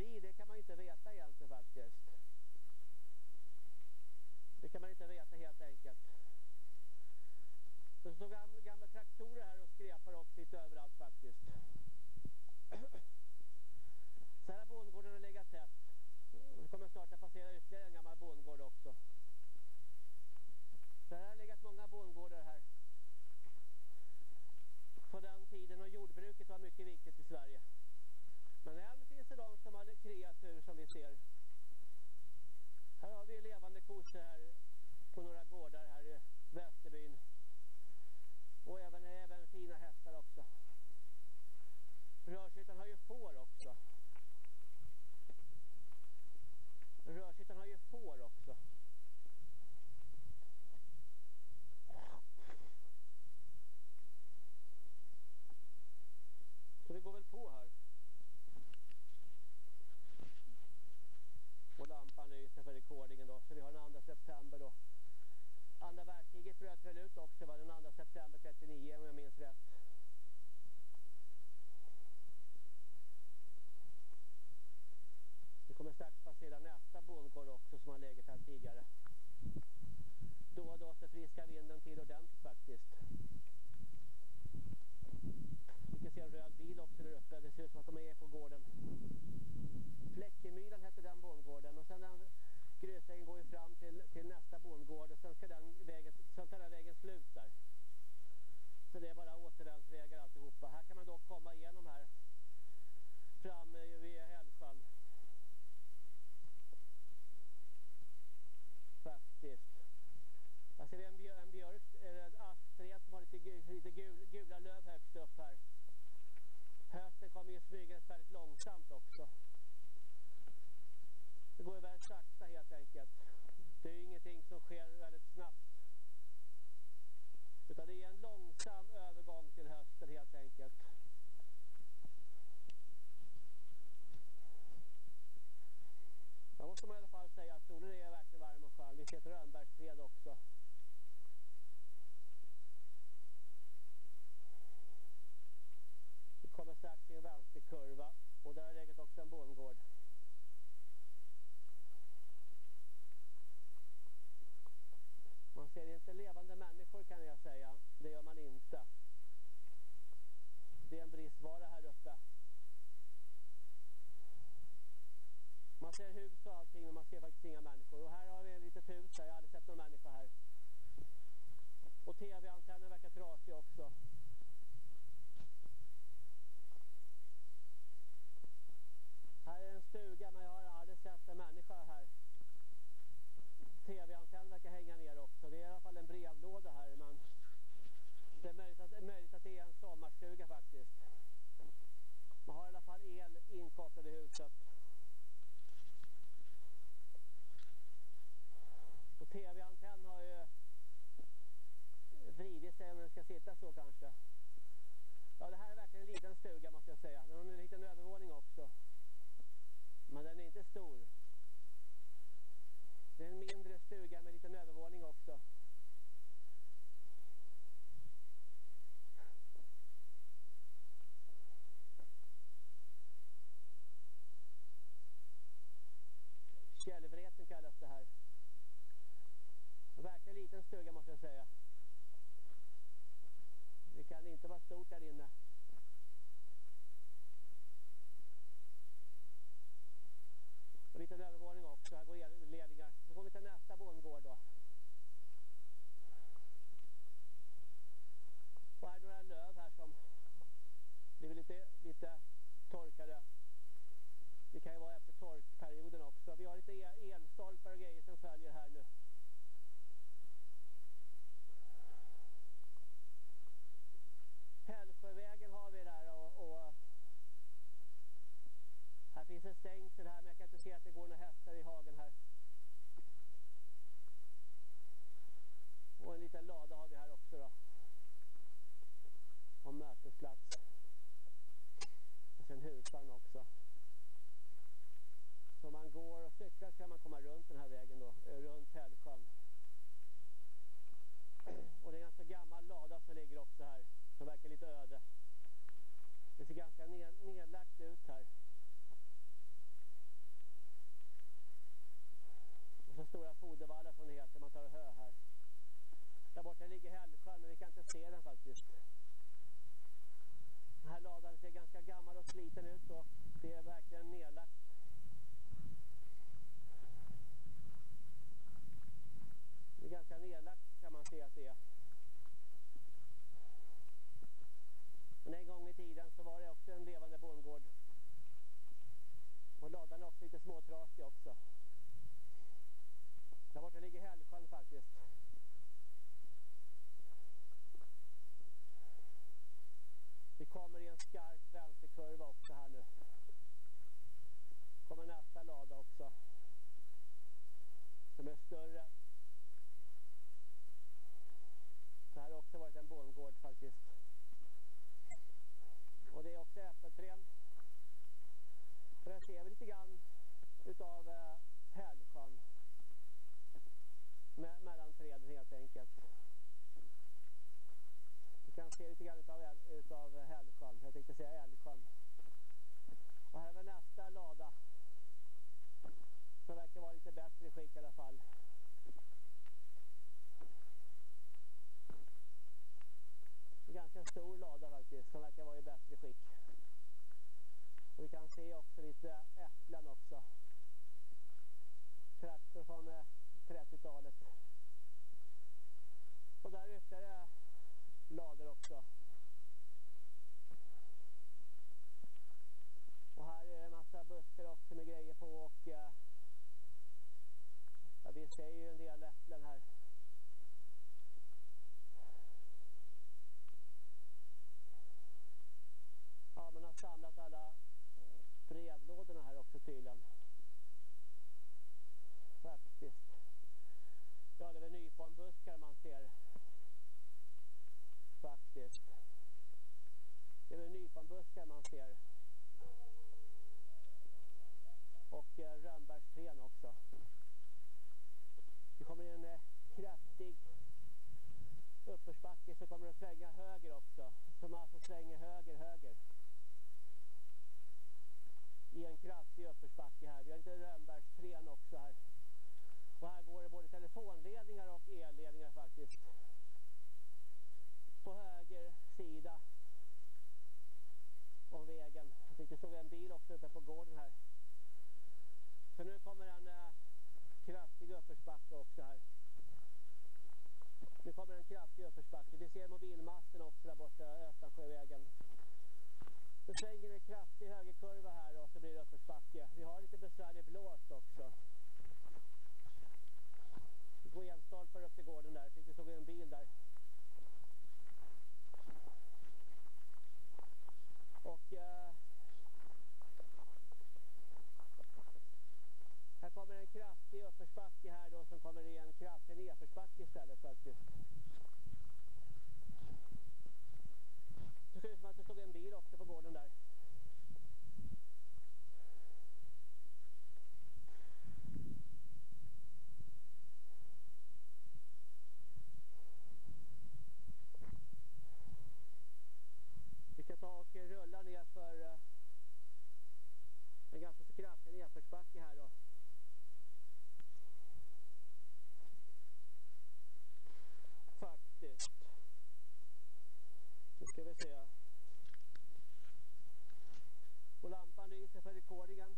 S1: bli, det kan man inte veta egentligen faktiskt. Det kan man inte veta helt enkelt. Det står gamla, gamla traktorer här och skrepar också lite överallt faktiskt. Så här har bondgården legat tätt. Vi kommer snart att passera ytterligare en gammal bondgård också. Så här har legat många bondgårdar här. På den tiden och jordbruket var mycket viktigt i Sverige. Men än finns det de som har kreatur som vi ser. Här har vi levande kossor här på några gårdar här i Västerbyn. Och även, även fina hästar också. Rörshyttan har ju får också. Rörshyttan har ju får också. Så vi går väl på här. Fortfarande lampan för rekordingen då. Så vi har den 2 september då. Andra världskriget bröt väl ut också. var den 2 september 39 om jag minns rätt. Vi kommer strax passera nästa bondgård också som har legat här tidigare. Då och då så friskar vinden till ordentligt faktiskt. Vi kan se en röd bil också där uppe. Det ser ut som att de är på gården. Fläckemyran hette den bondgården och sen den grusvägen går ju fram till, till nästa bondgård och sen ska den vägen, sen tar den vägen slut där. Så det är bara återvändsvägar alltihopa. Här kan man dock komma igenom här fram vid Hällsjön. Faktiskt. Jag ser en, björ, en björk, eller en askträd som har lite, lite gul, gula löv högst upp här. Hösten kommer ju smygandes väldigt långsamt också. Det går väldigt sakta helt enkelt. Det är ingenting som sker väldigt snabbt. Utan det är en långsam övergång till hösten helt enkelt. Jag måste man i alla fall säga att solen är verkligen varm och skön. Vi ser ett rönnbärsträd också. Vi kommer strax till en vänsterkurva och där har legat också en bondgård. Man ser inte levande människor kan jag säga. Det gör man inte. Det är en bristvara här uppe. Man ser hus och allting men man ser faktiskt inga människor. Och här har vi ett litet hus här. Jag har aldrig sett någon människa här. Och tv-antennen verkar trasig också. Här är en stuga men jag har aldrig sett en människa här. Tv-antenn verkar hänga ner också. Det är i alla fall en brevlåda här men det är möjligt att, möjligt att det är en sommarstuga faktiskt. Man har i alla fall el inkopplad i huset. Och tv-antenn har ju vridit sig om den ska sitta så kanske. Ja, det här är verkligen en liten stuga måste jag säga. Den har en liten övervåning också. Men den är inte stor. Det är en mindre stuga med en liten övervåning också. Källvreten kallas det här. En verkligen liten stuga måste jag säga. Det kan inte vara stort där inne. Och liten övervåning också. Här går. Till nästa bondgård då. Och här är några löv här som blir lite, lite torkade. Det kan ju vara efter torkperioden också. Vi har lite e-, elstolpar och grejer som följer här nu. Hällsjövägen har vi där och, och här finns en stängsel här men jag kan inte se att det går några hästar i hagen här. Och en liten lada har vi här också då. Och mötesplats. Och sen husvagn också. Så om man går och cyklar så kan man komma runt den här vägen då. Eh, runt Hällsjön. Och det är en ganska gammal lada som ligger också här. Som verkar lite öde. Det ser ganska nedlagt ut här. Och så stora fodervallar som det heter, man tar hö här. Där borta ligger Hällsjön men vi kan inte se den faktiskt. Den här ladan ser ganska gammal och sliten ut och det är verkligen nedlagt. Det är ganska nedlagt kan man se att det är. Men en gång i tiden så var det också en levande bondgård. Och ladan är också lite småtrasig också. Där borta ligger Hällsjön faktiskt. Vi kommer i en skarp vänsterkurva också här nu. kommer nästa lada också. Som är större. Det här har också varit en bondgård faktiskt. Och det är också äppelträd. Och där ser vi lite grann utav eh, Hällsjön. Mellan träden helt enkelt. Kan se lite grann utav, utav Hällsjön. Jag tänkte säga Älvsjön. Och här är nästa lada. Som verkar vara lite bättre i skick i alla fall. En ganska stor lada faktiskt. Som verkar vara i bättre skick. Och vi kan se också lite äpplen också. Traktor från eh, 30-talet. Och där ytterligare lader också. Och här är det en massa buskar också med grejer på och eh, ja, vi ser ju en del äpplen här. Ja, man har samlat alla eh, brevlådorna här också tydligen. Faktiskt. Ja, det är väl nyponbuskar man ser faktiskt. Det är väl nyponbuskar man ser. Och eh, rönnbärsträd också. Det kommer en eh, kraftig uppförsbacke som kommer att svänga höger också. Som alltså svänger höger, höger. I en kraftig uppförsbacke här. Vi har lite rönnbärsträn också här. Och här går det både telefonledningar och elledningar faktiskt. På höger sida om vägen. Jag tyckte såg en bil också uppe på gården här. Så nu kommer en äh, kraftig uppförsbacke också här. Nu kommer en kraftig uppförsbacke. Vi ser mobilmasten också där borta, Östansjövägen. Nu svänger det kraftig högerkurva här och så blir det uppförsbacke. Vi har lite besvärlig blåst också. Vi går enstolpar upp till gården där. Jag tyckte såg en bil där. Och eh, här kommer en kraftig uppförsbacke här då som kommer i en kraftig nedförsbacke istället faktiskt. Det ser ut som att det stod en bil också på gården där. Vi rulla ner för eh, en ganska så kraftig nedförsbacke här då. Faktiskt. Nu ska vi se. Och lampan lyser för rekordingen.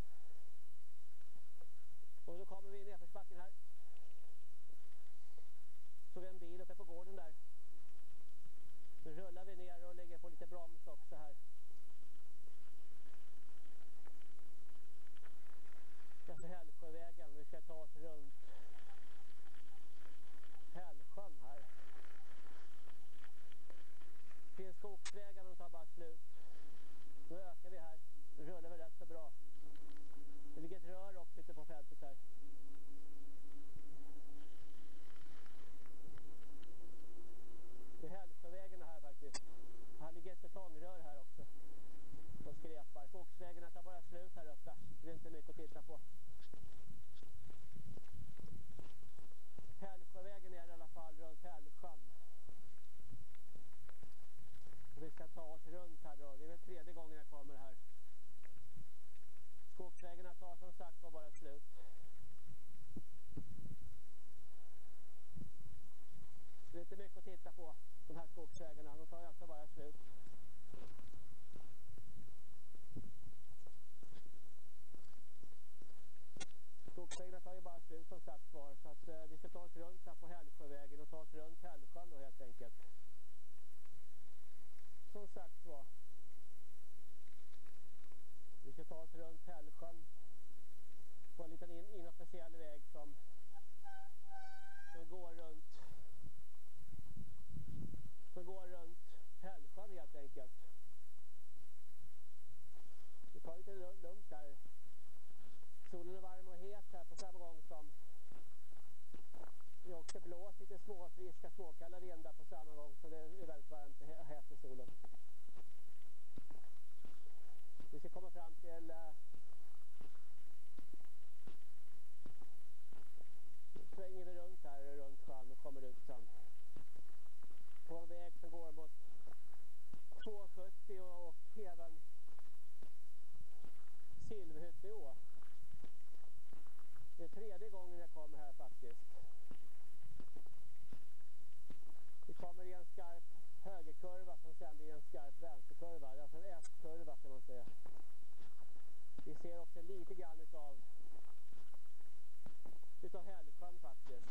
S1: Och då kommer vi i nedförsbacken här. Så vi en bil uppe på gården där. Nu rullar vi ner och lägger på lite broms också här. Det är Hällsjövägen. Vi ska ta oss runt Hällsjön här. Det Finns skogsvägar men de tar bara slut. Nu ökar vi här. Nu rullar vi rätt så bra. Det ligger ett rör också ute på fältet här. Det är Hällsjövägen här faktiskt. Här ligger ett betongrör här också. Och skräpar. Skogsvägarna tar bara slut här uppe. Det är inte mycket att titta på. Hällsjövägen är i alla fall runt Hällsjön. Vi ska ta oss runt här då. Det är väl tredje gången jag kommer här. Skogsvägarna tar som sagt var bara slut. Det är inte mycket att titta på, de här skogsvägarna. De tar nästan alltså bara slut. Skogsvägarna tar ju bara slut som sagt var. Så att eh, vi ska ta oss runt här på Hällsjövägen och ta oss runt Hällsjön då helt enkelt. Som sagt var. Vi ska ta oss runt Hällsjön på en liten in, inofficiell väg som, som går runt som går runt Hällsjön helt enkelt. Vi tar lite lugnt här. Solen är varm och het här på samma gång som det är också blåst lite småfriska småkalla vindar på samma gång så det är väldigt varmt och hett i solen. Vi ska komma fram till eh, uh, svänger vi runt här runt sjön och kommer ut sen. På en väg som går mot 270 och, och även Silverhytteå. Det är tredje gången jag kommer här faktiskt. Vi kommer i en skarp högerkurva som sen blir en skarp vänsterkurva. Det är alltså en S-kurva kan man säga. Vi ser också lite grann utav utav Hällsjön faktiskt.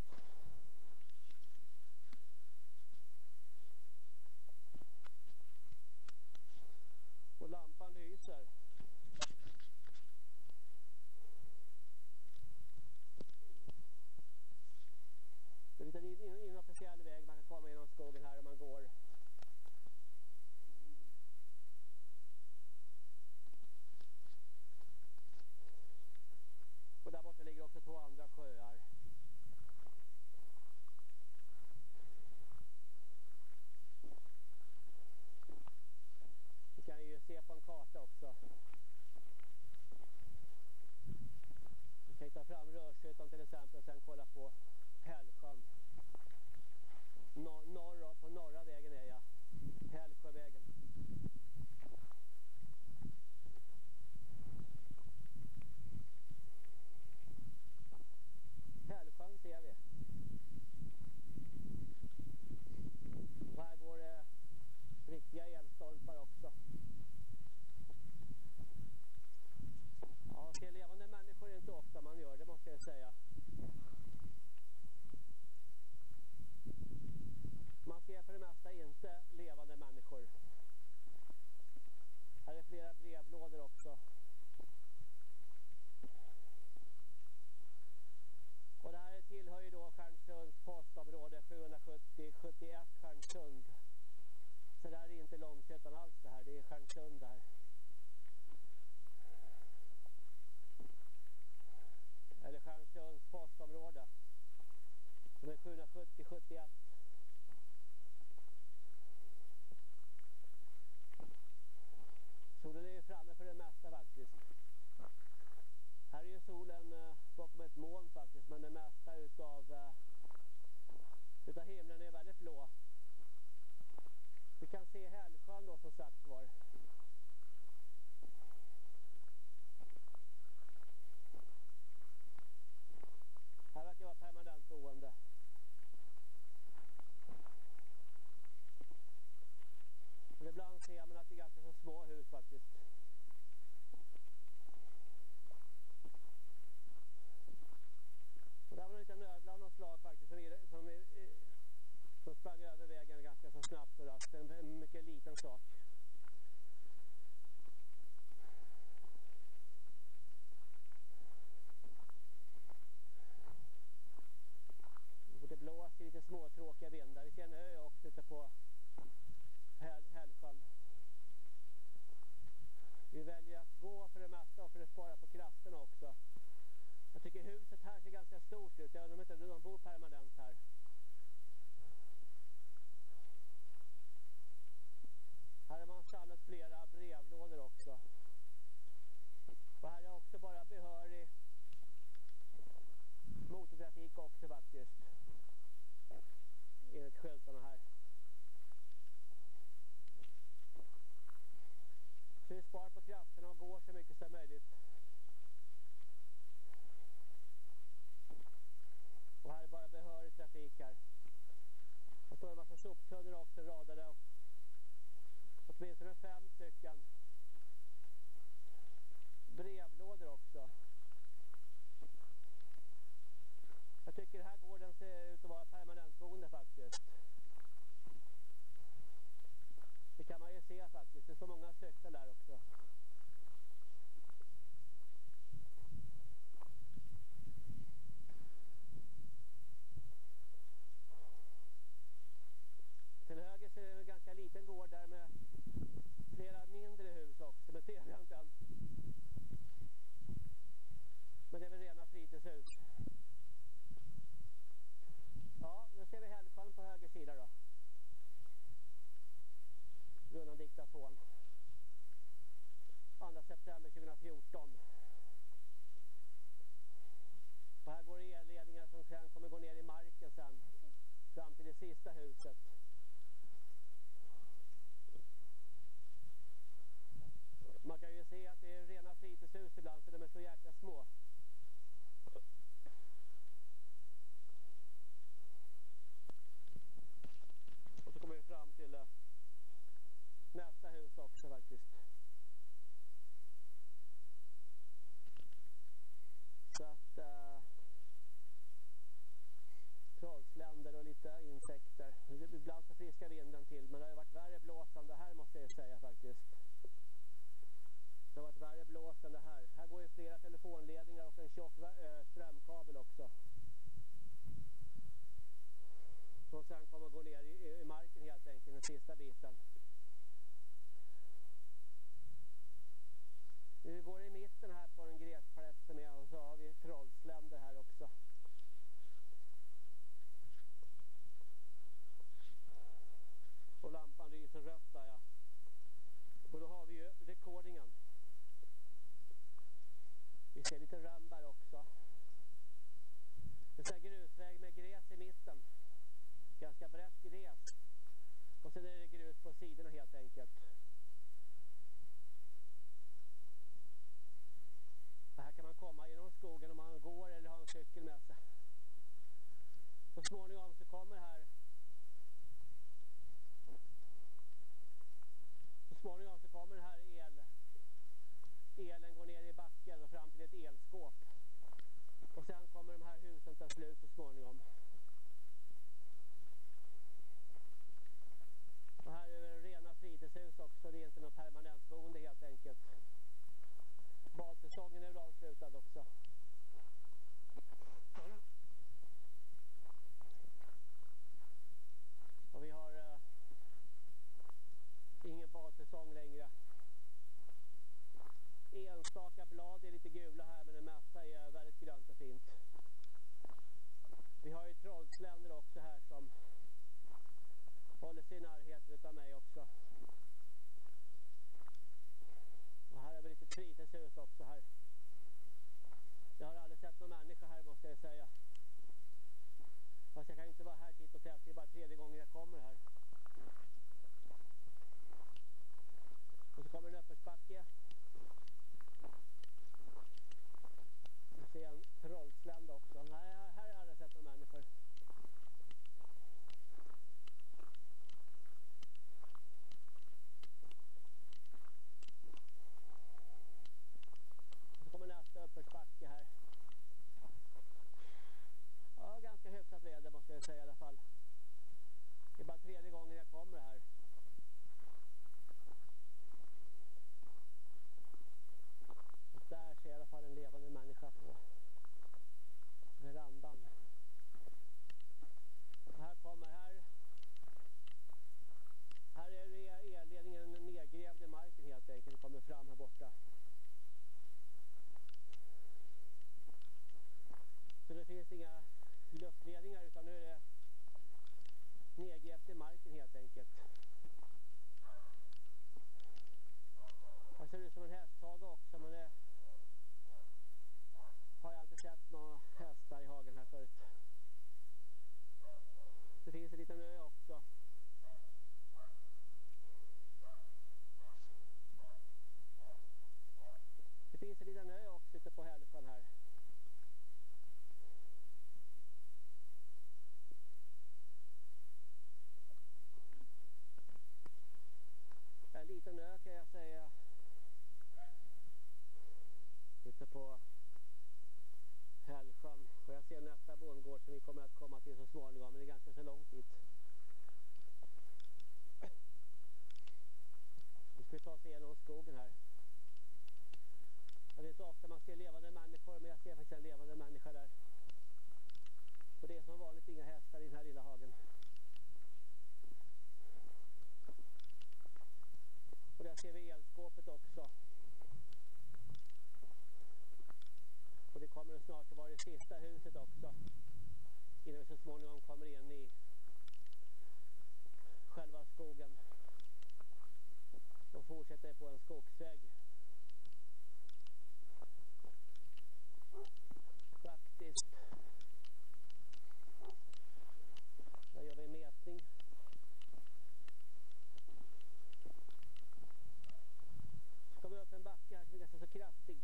S1: Och lampan lyser. Det är en liten inofficiell väg man kan komma genom skogen här om man går. Och där borta ligger också två andra sjöar. se på en karta också. Vi kan ta fram Rörshyttan till exempel och sen kolla på Hällsjön. Nor norra, på norra vägen är jag. Hällsjövägen. Hällsjön ser vi. Och här går det riktiga elstolpar också. Till levande människor är inte ofta man gör det måste jag säga. Man ser för det mesta inte levande människor. Här är flera brevlådor också. Och det här tillhör ju då Stjärnsunds postområde 770-71 Stjärnsund. Så det här är inte Långshyttan alls det här, det är Stjärnsund där. Eller Stjärnsunds postområde. Som är 770-71. Solen är ju framme för det mesta faktiskt. Här är ju solen eh, bakom ett moln faktiskt men det mesta utav, eh, utav himlen är väldigt blå. Vi kan se Hällsjön då som sagt var. Här verkar vara permanent boende. Men ibland ser man att det är ganska så små hus faktiskt. Och där var en liten ödla av något slag faktiskt som, som, som sprang över vägen ganska så snabbt och raskt. En mycket liten sak. Det blåser lite småtråkiga vindar. Vi ser en ö också ute på Hällsjön. Vi väljer att gå för det mesta och för att spara på krafterna också. Jag tycker huset här ser ganska stort ut. Jag undrar om inte de bor permanent här. Här har man samlat flera brevlådor också. Och här är också bara behörig motortrafik också faktiskt. Enligt skyltarna här. Så vi sparar på krafterna och går så mycket som möjligt. Och här är bara behörig trafik här. Och står en massa soptunnor också radade. Åtminstone fem stycken brevlådor också. Jag tycker den här gården ser ut att vara permanentboende faktiskt. Det kan man ju se faktiskt. Det står många sökta där också. Till höger ser det en ganska liten gård där med flera mindre hus också med tv-antenn. Men det är väl rena fritidshus. Ja, nu ser vi Hällsjön på höger sida då. Rundan diktafon. 2 september 2014. Och här går det elledningar som sen kommer gå ner i marken sen. Fram till det sista huset. Man kan ju se att det är rena fritidshus ibland för de är så jäkla små. Kommer vi fram till eh, nästa hus också faktiskt. Så att Äh, trollsländer och lite insekter. Ibland så friskar vinden till men det har varit värre blåsande här måste jag säga faktiskt. Det har varit värre blåst än det här. Här går ju flera telefonledningar och en tjock äh, strömkabel också. Som sen kommer gå ner i, i marken helt enkelt, den sista biten. Vi går i mitten här på en gräsplätt som är och så har vi trollsländer här också. Och lampan lyser rött där ja. Och då har vi ju rekordingen. Vi ser lite rönnbär också. Det är grusväg med gräs i mitten. Ganska brett gräs Och sen är det grus på sidorna helt enkelt. Här kan man komma genom skogen om man går eller har en cykel med sig. Så småningom så kommer här så småningom så kommer den här el, elen gå ner i backen och fram till ett elskåp. Och sen kommer de här husen ta slut så småningom. Och här är det rena fritidshus också. Det är inte något permanentboende helt enkelt. Badsäsongen är väl avslutad också. Och vi har eh, ingen badsäsong längre. Enstaka blad är lite gula här men det mesta är väldigt grönt och fint. Vi har ju trollsländer också här som håller sig i närheten av mig också. Och här har vi lite fritidshus också här. Jag har aldrig sett någon människa här måste jag säga. Fast jag kan inte vara här titt och tätt. Det är bara tredje gången jag kommer här. Och så kommer en uppförsbacke. Nu ser jag en trollslända också. Nej, här är jag aldrig sett några människor. Och så kommer nästa uppförsbacke här. Ja, ganska hyfsat väder måste jag säga i alla fall. Det är bara tredje gången jag kommer här. Och där ser jag i alla fall en levande människa på verandan. Och här kommer här. Här är elledningen nedgrävd i marken helt enkelt. Det kommer fram här borta. Så det finns inga luftledningar utan nu är det nedgrävt i marken helt enkelt. Det ser ut som en hästhage också men det har jag inte sett några hästar i hagen här förut. Det finns en liten ö också. Det finns en liten ö också ute på Hällsjön här. En liten ö kan jag säga. Ute på Hällsjön. Och jag ser nästa bondgård som vi kommer att komma till så småningom. Men det är ganska så långt dit. Nu ska vi ta oss igenom skogen här. Det är inte ofta man ser levande människor men jag ser faktiskt en levande människa där. Och det är som vanligt inga hästar i den här lilla hagen. Och där ser vi elskåpet också. Och det kommer snart att vara det sista huset också. Innan vi så småningom kommer in i själva skogen. Och fortsätter på en skogsväg. Faktiskt. Där gör vi mätning. Så kommer vi upp en backe här som är ganska så kraftig.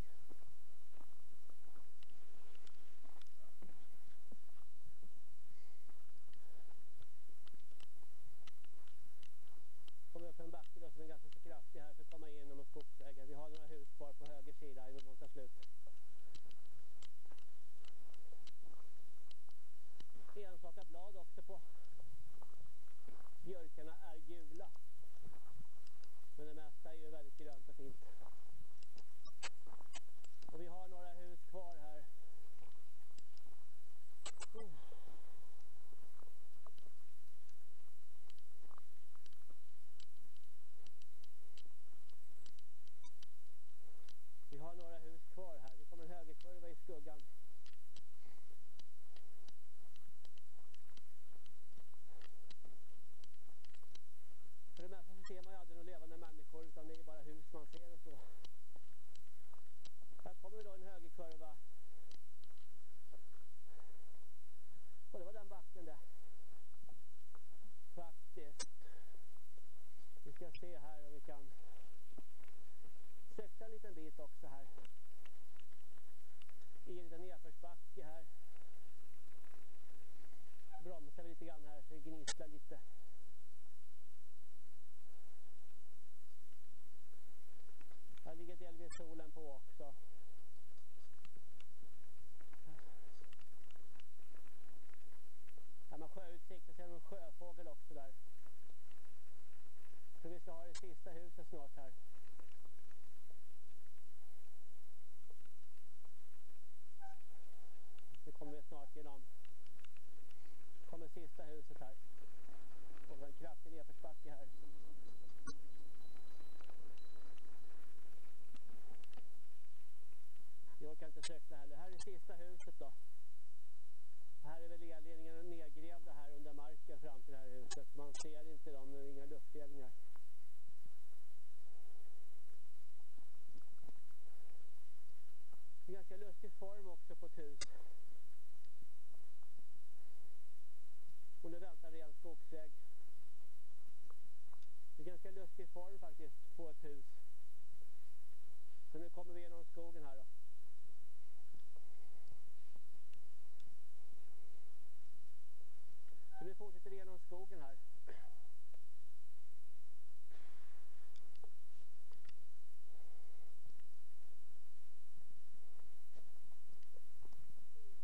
S1: kommer upp en backe då som är ganska så kraftig här för att komma igenom skogsvägen. Vi har några hus kvar på höger sida innan de tar slut. Enstaka blad också på björkarna är gula. Men det mesta är ju väldigt grönt och fint. Och vi har några hus kvar här. Uh. utveckla lite. Här ligger delvis solen på också. Här man sjöutsikten ser en sjöfågel också där. Så vi ska ha det sista huset snart här. Nu kommer vi snart genom kommer sista huset här. Och en kraftig nedförsbacke här. Jag kan inte cykla heller. Här är sista huset då. Här är väl elledningarna nedgrävda här under marken fram till det här huset. Man ser inte dem, det är inga luftledningar. Det är ganska lustig form också på ett hus. Och nu väntar ren skogsväg. Det är ganska lustig form faktiskt på ett hus. Så nu kommer vi genom skogen här då. Så nu fortsätter vi genom skogen här.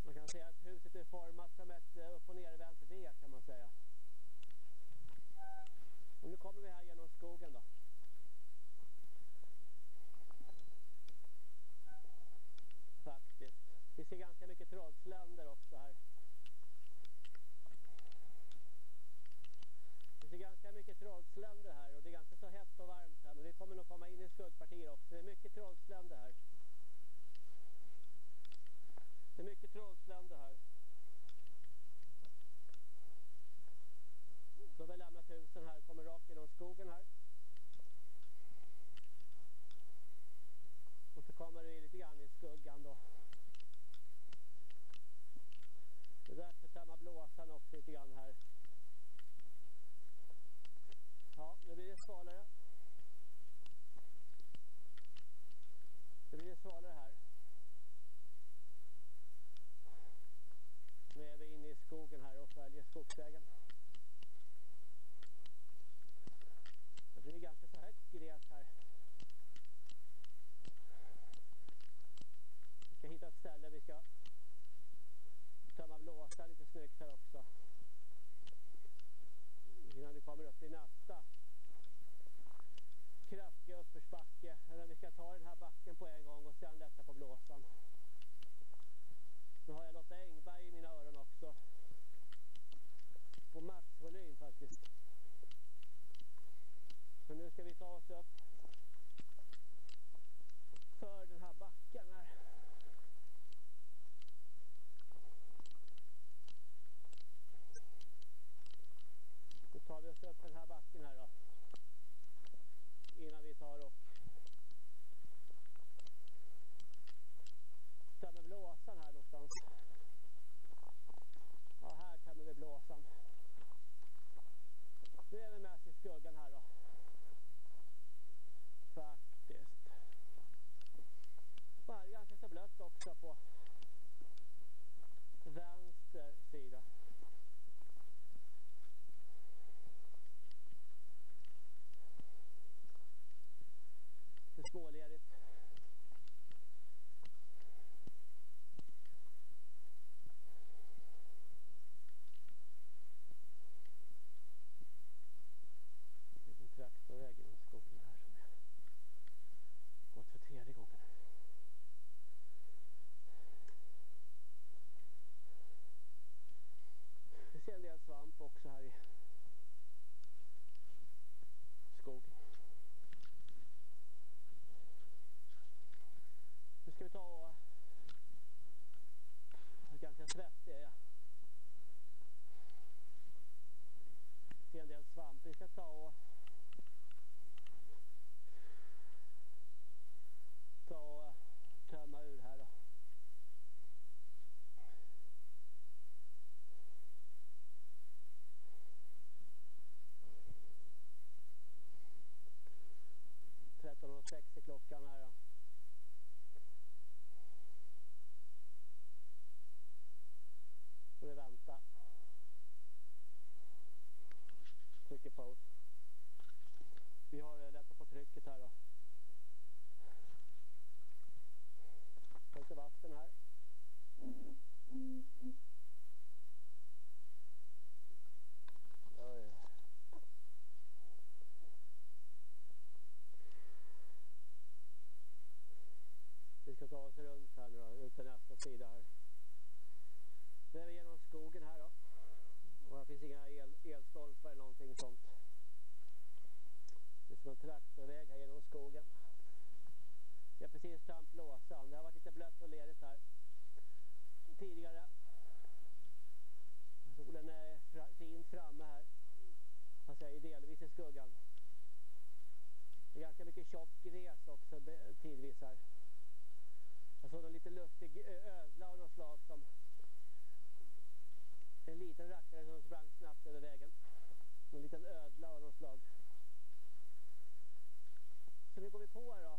S1: Man kan säga att huset är format som ett eh, upp och nervänt V kan man säga. Och nu kommer vi här genom skogen då. Faktiskt. Vi ser ganska mycket trollsländer också här. Vi ser ganska mycket trollsländer här och det är ganska så hett och varmt här men vi kommer nog komma in i skuggpartier också. Det är mycket trollsländer här. Det är mycket trollsländer här. Då har vi lämnat husen här, kommer rakt genom skogen här. Och så kommer vi lite grann i skuggan då. Det är dags att tömma blåsan också lite grann här. Ja, nu blir det svalare. Nu blir det svalare här. Nu är vi inne i skogen här och följer skogsvägen. Det är ganska så högt gräs här. Vi ska hitta ett ställe vi ska tömma blåsa lite snyggt här också. Innan vi kommer upp i nästa kraftiga uppförsbacke. Eller vi ska ta den här backen på en gång och sedan lätta på blåsan. Nu har jag Lotta Engberg i mina öron också. På maxvolym faktiskt. Men nu ska vi ta oss upp för den här backen här. Nu tar vi oss upp den här backen här då. Innan vi tar och tömmer blåsan här någonstans. Ja, här tömmer vi blåsan. Nu är vi mest i skuggan här då. Faktiskt. Och här är ganska så blött också på vänster sida. Det är småledigt. Det är en traktorväg genom skogen här som är gått för tredje gången. Vi ser en del svamp också här i skogen. Nu ska vi ta och... Jag är ganska svettig är jag. Det är en del svamp. Vi ska ta och... Ta och tömma ur här då. Tretton och sex är klockan här då. Får vi vänta. Trycker paus. Vi har eh, lättat på trycket här då. Får lite vatten här. Oj. Vi ska ta oss runt här nu då, ut till nästa sida här. Nu är vi genom skogen här då. Och här finns inga el, elstolpar eller någonting sånt. Det är som en traktorväg här genom skogen. Vi har precis tömt låsan. Det har varit lite blött och ledigt här tidigare. Solen är fint framme här. Man säger delvis i skuggan. Det är ganska mycket tjock gräs också tidvis här. Jag såg en lite lustig ödla av något slag som en liten rackare som sprang snabbt över vägen. En liten ödla av något slag. Så nu går vi på här då.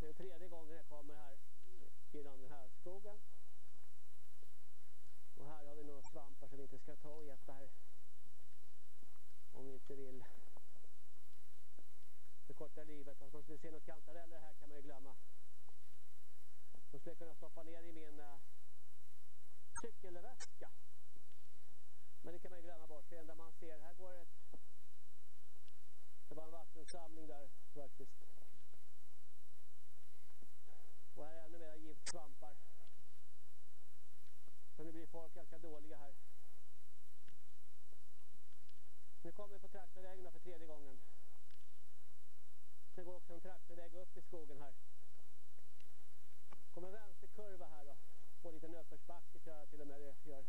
S1: Det är tredje gången jag kommer här genom den här skogen. Och här har vi några svampar som vi inte ska ta och äta här. Om vi inte vill korta livet. Att man skulle se några kantareller här kan man ju glömma. De skulle kunna stoppa ner i min uh, cykelväska. Men det kan man ju glömma bort. Det enda man ser. Här går ett... Det var en vattensamling där faktiskt. Och här är ännu mera giftsvampar. Så nu blir folk ganska dåliga här. Nu kommer vi på traktorvägen för tredje gången. Det går också en traktorväg upp i skogen här. kommer vänsterkurva här då. På en liten uppförsbacke tror jag till och med det gör.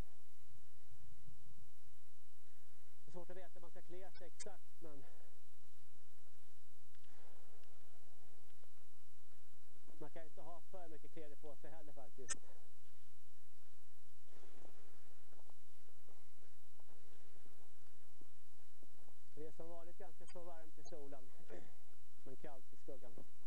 S1: Det är svårt att veta hur man ska klä sig exakt men man kan inte ha för mycket kläder på sig heller faktiskt. Det är som vanligt ganska så varmt i solen men kallt i skuggan.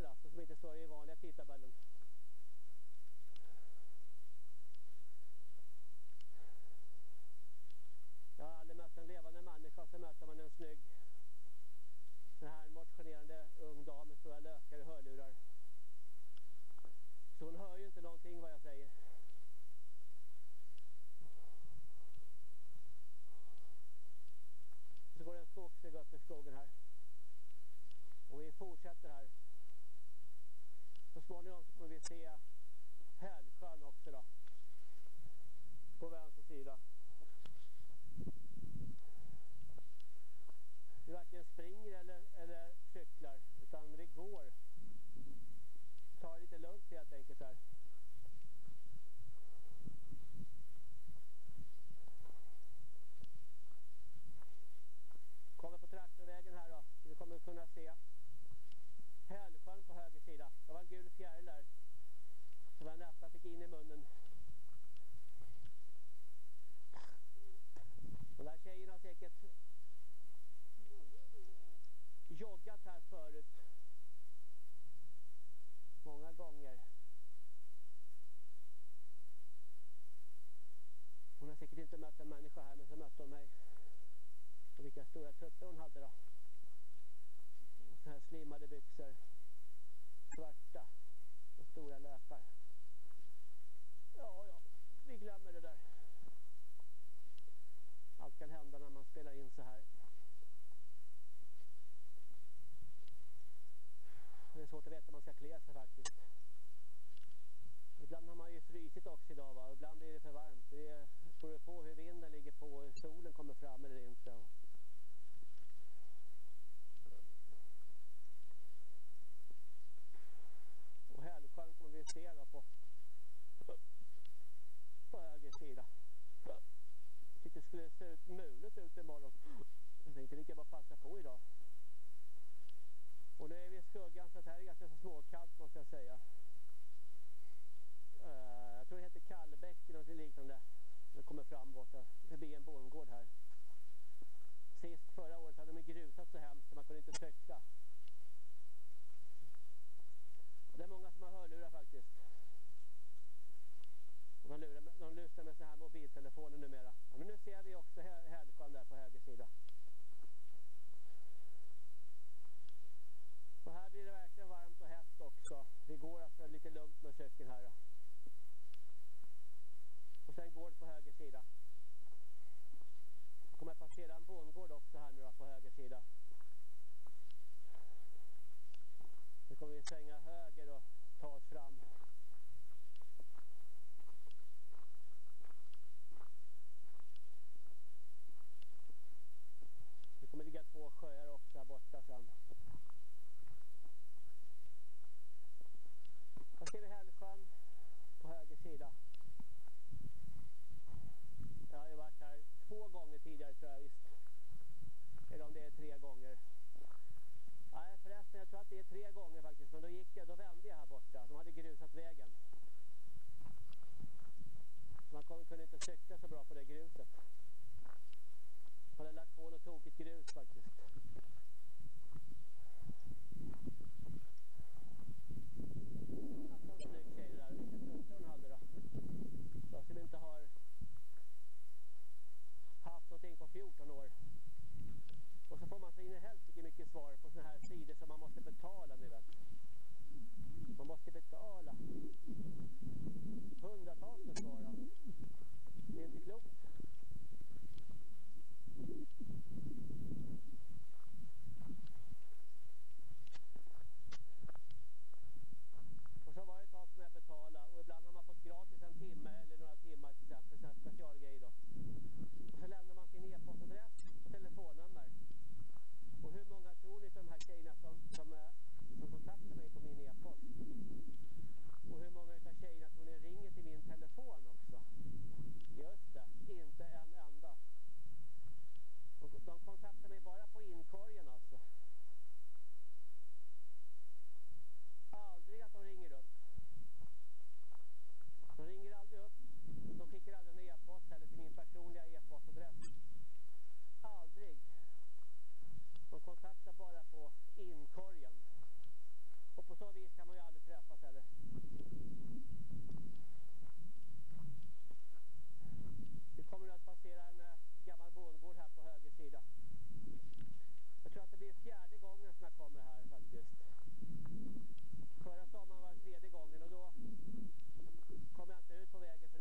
S1: priser alltså, som inte står i vanliga tidtabellen. Jag har aldrig mött en levande människa, så möter man en snygg, den här motionerande ung dam med stora lökar och hörlurar. Så hon hör ju inte någonting vad jag säger. Så går det en skogsväg upp i skogen här. Och vi fortsätter här. Så småningom så kommer vi se Hällsjön också då. På vänster sida. Vi varken springer eller, eller cyklar utan vi går. Tar det lite lugnt helt enkelt här. Kommer på traktorvägen här då. Vi kommer kunna se Hällsjön på höger sida. Det var en gul fjäril där. Som jag nästan fick in i munnen. Den där tjejen har säkert joggat här förut. Många gånger. Hon har säkert inte mött en människa här men så mötte hon mig. Och vilka stora tuttar hon hade då sådana här slimmade byxor. Svarta. Och stora löpar. Ja, ja. Vi glömmer det där. Allt kan hända när man spelar in så här. Det är svårt att veta hur man ska klä sig faktiskt. Ibland har man ju frysit också idag va. Ibland blir det för varmt. Det beror på hur vinden ligger på och solen kommer fram eller inte. Och Hällsjön kommer vi se då på, på höger sida. Jag tyckte det skulle se ut mulet ut imorgon. Jag tänkte lika bara passa på idag. Och nu är vi i skuggan så att här är ganska så småkallt måste jag säga. Uh, jag tror det heter Kallbäck eller något liknande. Det kommer fram borta förbi en bondgård här. Sist förra året hade de grusat så hemskt så man kunde inte cykla. Det är många som har hörlurar faktiskt. De, lurar, de lyssnar med sådana här mobiltelefoner numera. Ja, men nu ser vi också Hällsjön där på höger sida. Och här blir det verkligen varmt och hett också. Vi går alltså lite lugnt med cykeln här. Då. Och sen går det på höger sida. Jag kommer passera en bondgård också här nu då, på höger sida. Nu kommer vi svänga höger och ta oss fram. Det kommer ligga två sjöar också här borta sen. Här ser vi Hällsjön på höger sida. Jag har ju varit här två gånger tidigare tror jag visst. Eller om det är tre gånger. Nej förresten, jag tror att det är tre gånger faktiskt. Men då gick jag, då vände jag här borta. De hade grusat vägen. Så man kunde inte cykla så bra på det gruset. Man hade lagt på något tokigt grus faktiskt. Snygg tjej det där. Vilka tuttar hon hade då. Jag som inte har haft någonting på 14 år. Och så får man så in i helsike mycket svar på sådana här sidor som man måste betala nu. Man måste betala. Hundratals med svar. Det är inte klokt. Och så var det ett tag som jag betalade och ibland har man fått gratis en korgen. Och på så vis kan man ju aldrig träffas heller. Vi kommer nu att passera en eh, gammal bondgård här på höger sida. Jag tror att det blir fjärde gången som jag kommer här faktiskt. Förra sommaren var det tredje gången och då kom jag inte ut på vägen för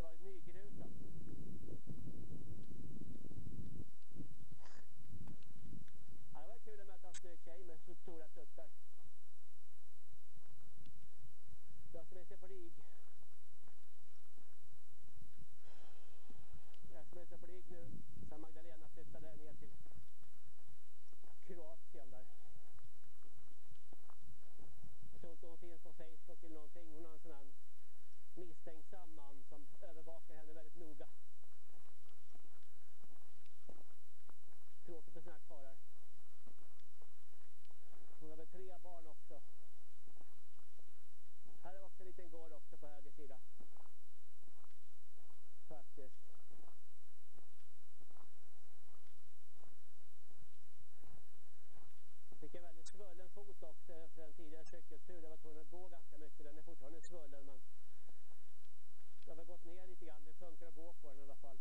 S1: så stora tuttar. Jag som är på RIG. Jag ska hälsa på nu sen Magdalena flyttade ner till Kroatien där. Jag tror inte hon finns på Facebook eller någonting. Hon har en sån här misstänksam man som övervakar henne väldigt noga. Tråkigt med såna här karlar. Hon har väl tre barn också. Här är också en liten gård också på höger sida. Faktiskt. Fick en väldigt svullen fot också efter en tidigare cykeltur. Jag var tvungen att gå ganska mycket. Den är fortfarande svullen men det har väl gått ner lite grann. Det funkar att gå på den i alla fall.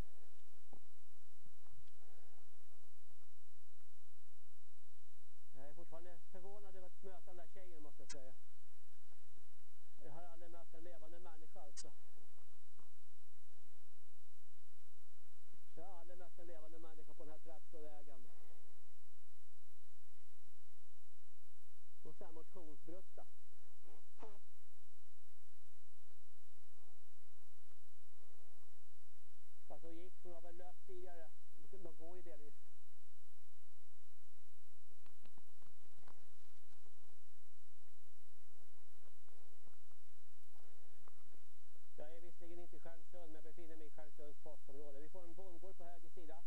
S1: Jag är fortfarande förvånad över att möta den där tjejen måste jag säga. Jag har aldrig mött en levande människa alltså. Jag har aldrig mött en levande människa på den här traktorvägen. Och sen motionsbrutta. Fast de gick hon har väl löpt tidigare. De går ju delvis. visserligen inte i Stjärnsund, men jag befinner mig i Stjärnsunds postområde. Vi får en bondgård på höger sida.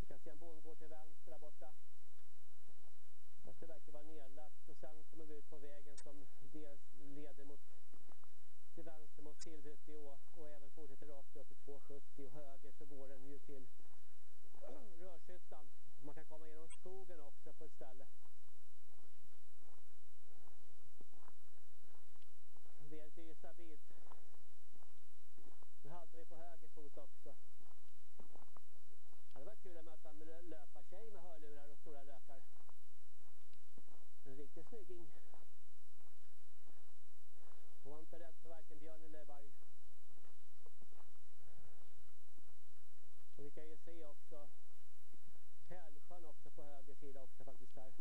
S1: Vi kan se en bondgård till vänster där borta. Fast det verkar vara nedlagt. Och sen kommer vi ut på vägen som dels leder mot till vänster mot Silvhuteå och även fortsätter rakt upp i 270 och höger så går den ju till Rörshyttan. Man kan komma genom skogen också på ett ställe. snygging. Och var inte rädd för varken björn eller varg. Och vi kan ju se också Hällsjön också på höger sida också faktiskt här.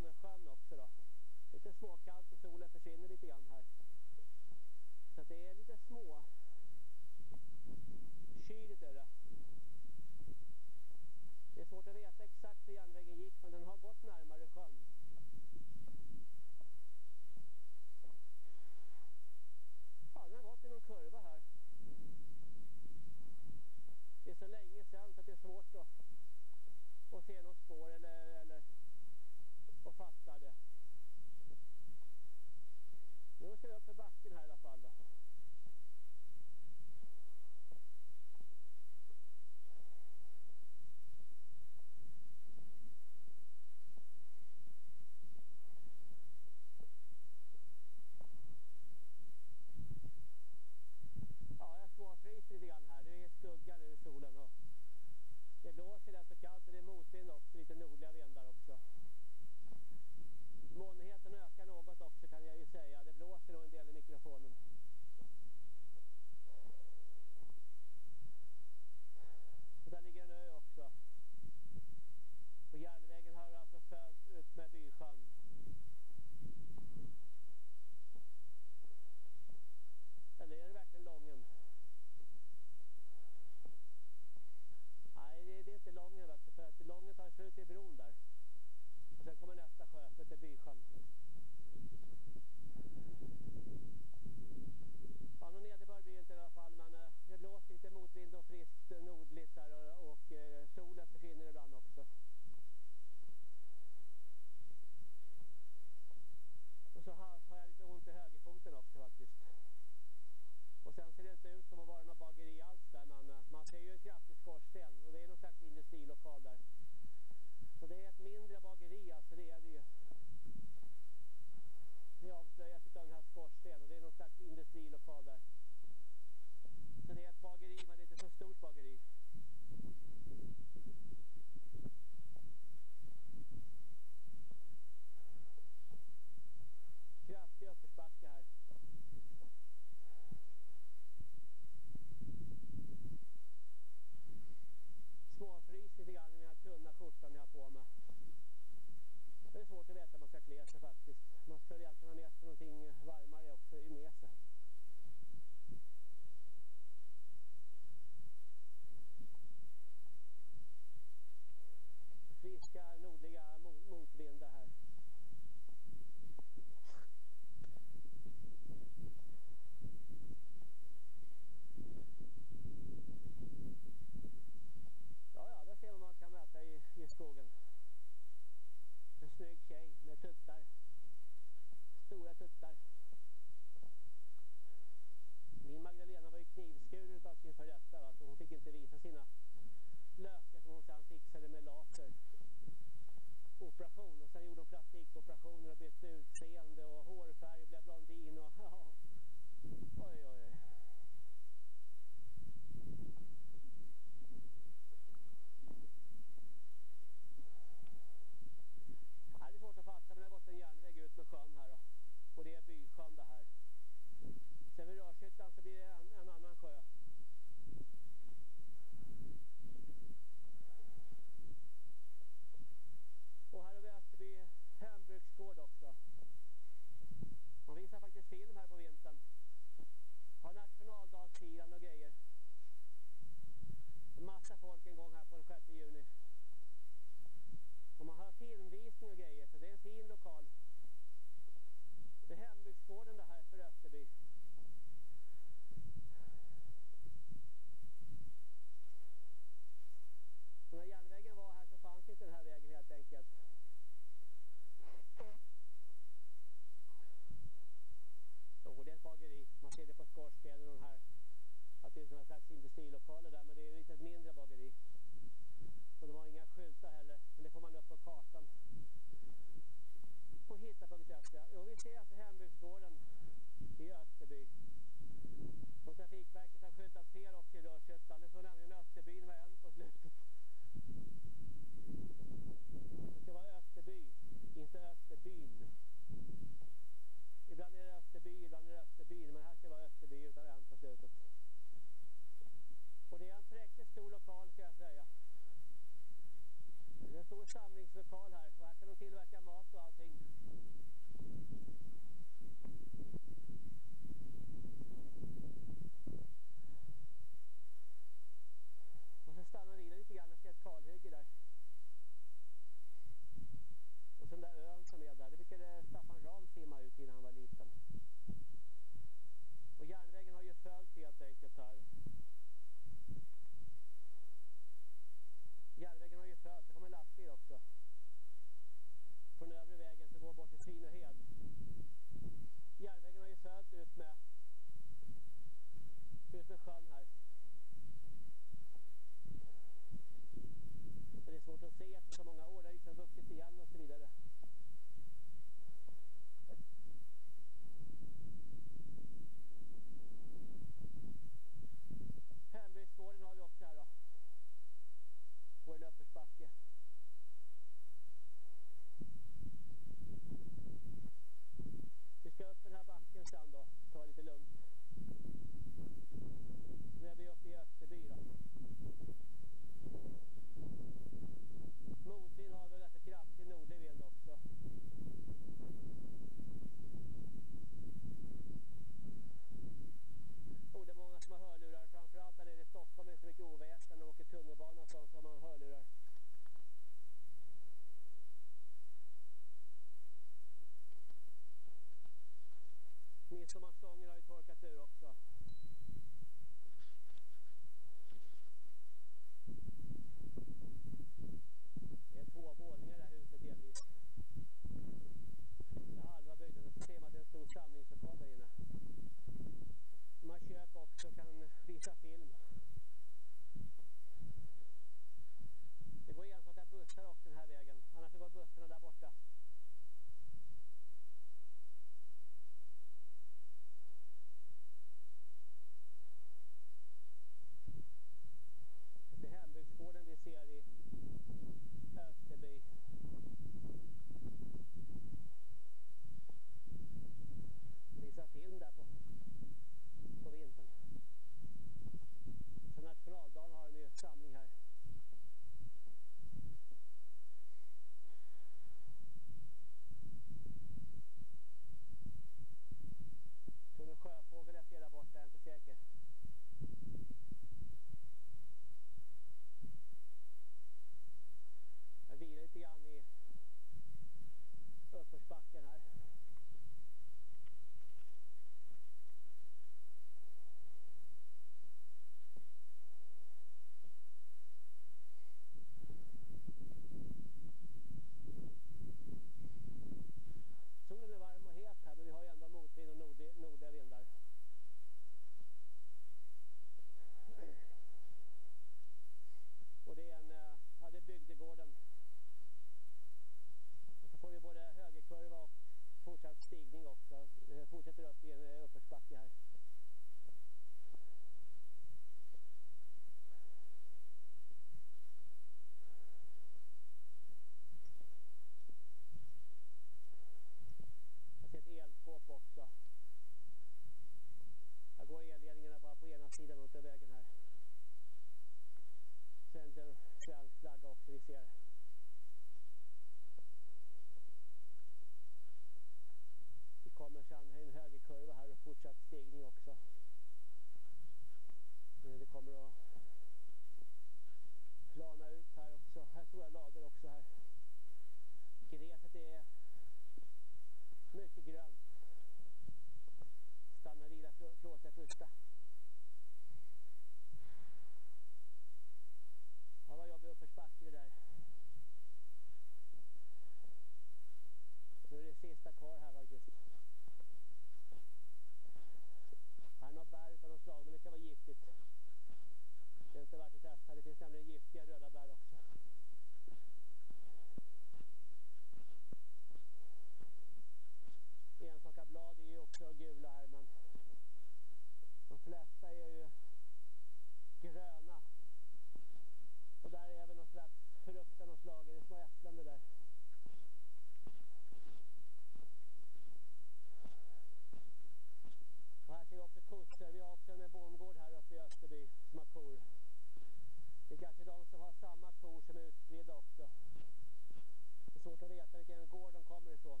S1: Svårt att veta vilken gård de kommer ifrån.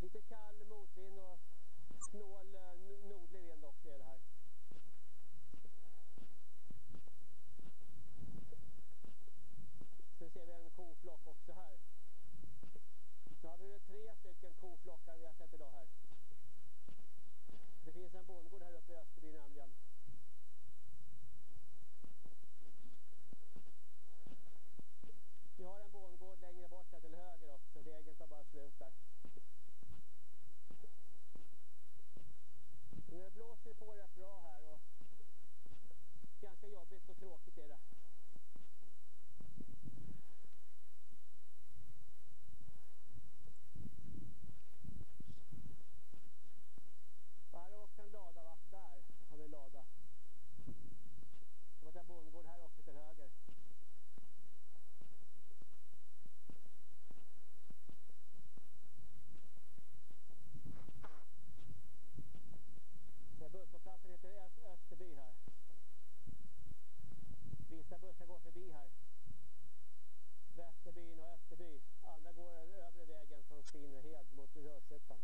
S1: Lite kall motvind och snål eh, nordlig vind också är det här. Så ser vi en koflock också här. Nu har vi tre stycken koflockar vi har sett idag här. Det finns en bondgård här uppe i Österby nämligen. Har en bondgård längre bort här till höger också. Vägen tar bara slut där. Nu blåser det på rätt bra här och ganska jobbigt och tråkigt är det. Och här har vi också en lada va? Där har vi en lada. Det var en bondgård här också till höger. Så heter Österby här. Vissa bussar går förbi här. Västerbyn och Österby. Andra går övre vägen från Svinerhed mot Rörshyttan.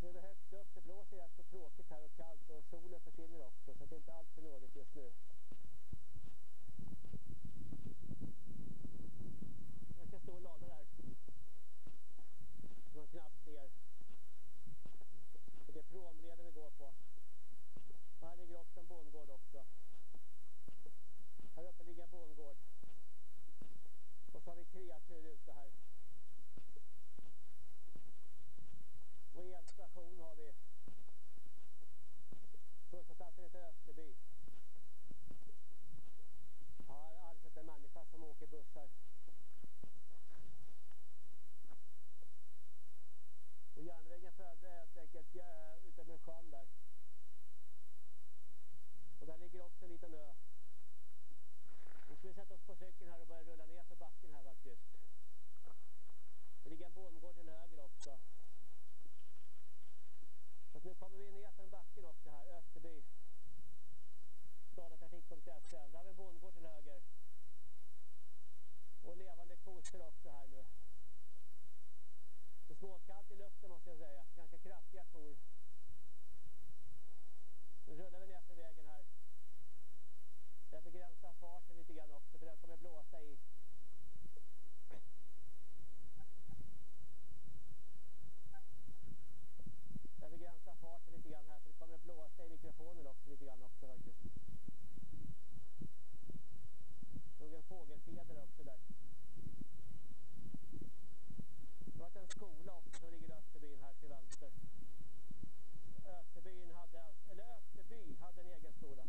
S1: Nu är det högt upp, det blåser rätt så tråkigt här och kallt och solen försvinner också så det är inte allt för nådigt just nu. Ganska stor lada där. Som man knappt ser. Det är promleden vi går på. Och här ligger också en bondgård också. Här uppe ligger en bondgård. Och så har vi kreatur ute här. Och elstation har vi. Busshållplatsen heter Österby. Jag har aldrig sett en människa som åker bussar. Och järnvägen följde helt enkelt ute en sjön där. Och där ligger också en liten ö. Nu ska vi sätta oss på cykeln här och börja rulla ner för backen här faktiskt. Det ligger en bondgård till höger också. Så nu kommer vi ner för backen också här, Österby. Dalatrafik.se. Där har vi en bondgård till höger. Och levande kossor också här nu. Småkallt i luften måste jag säga. Ganska kraftiga kor. Nu rullar vi ner för vägen här. Jag begränsar farten lite grann också för den kommer blåsa i. Jag begränsar farten lite grann här för det kommer att blåsa i mikrofonen också lite grann också faktiskt. Såg en fågelfjäder också där. Det en skola också som ligger i Österbyn här till vänster. Österbyn hade, eller Österby hade en egen skola.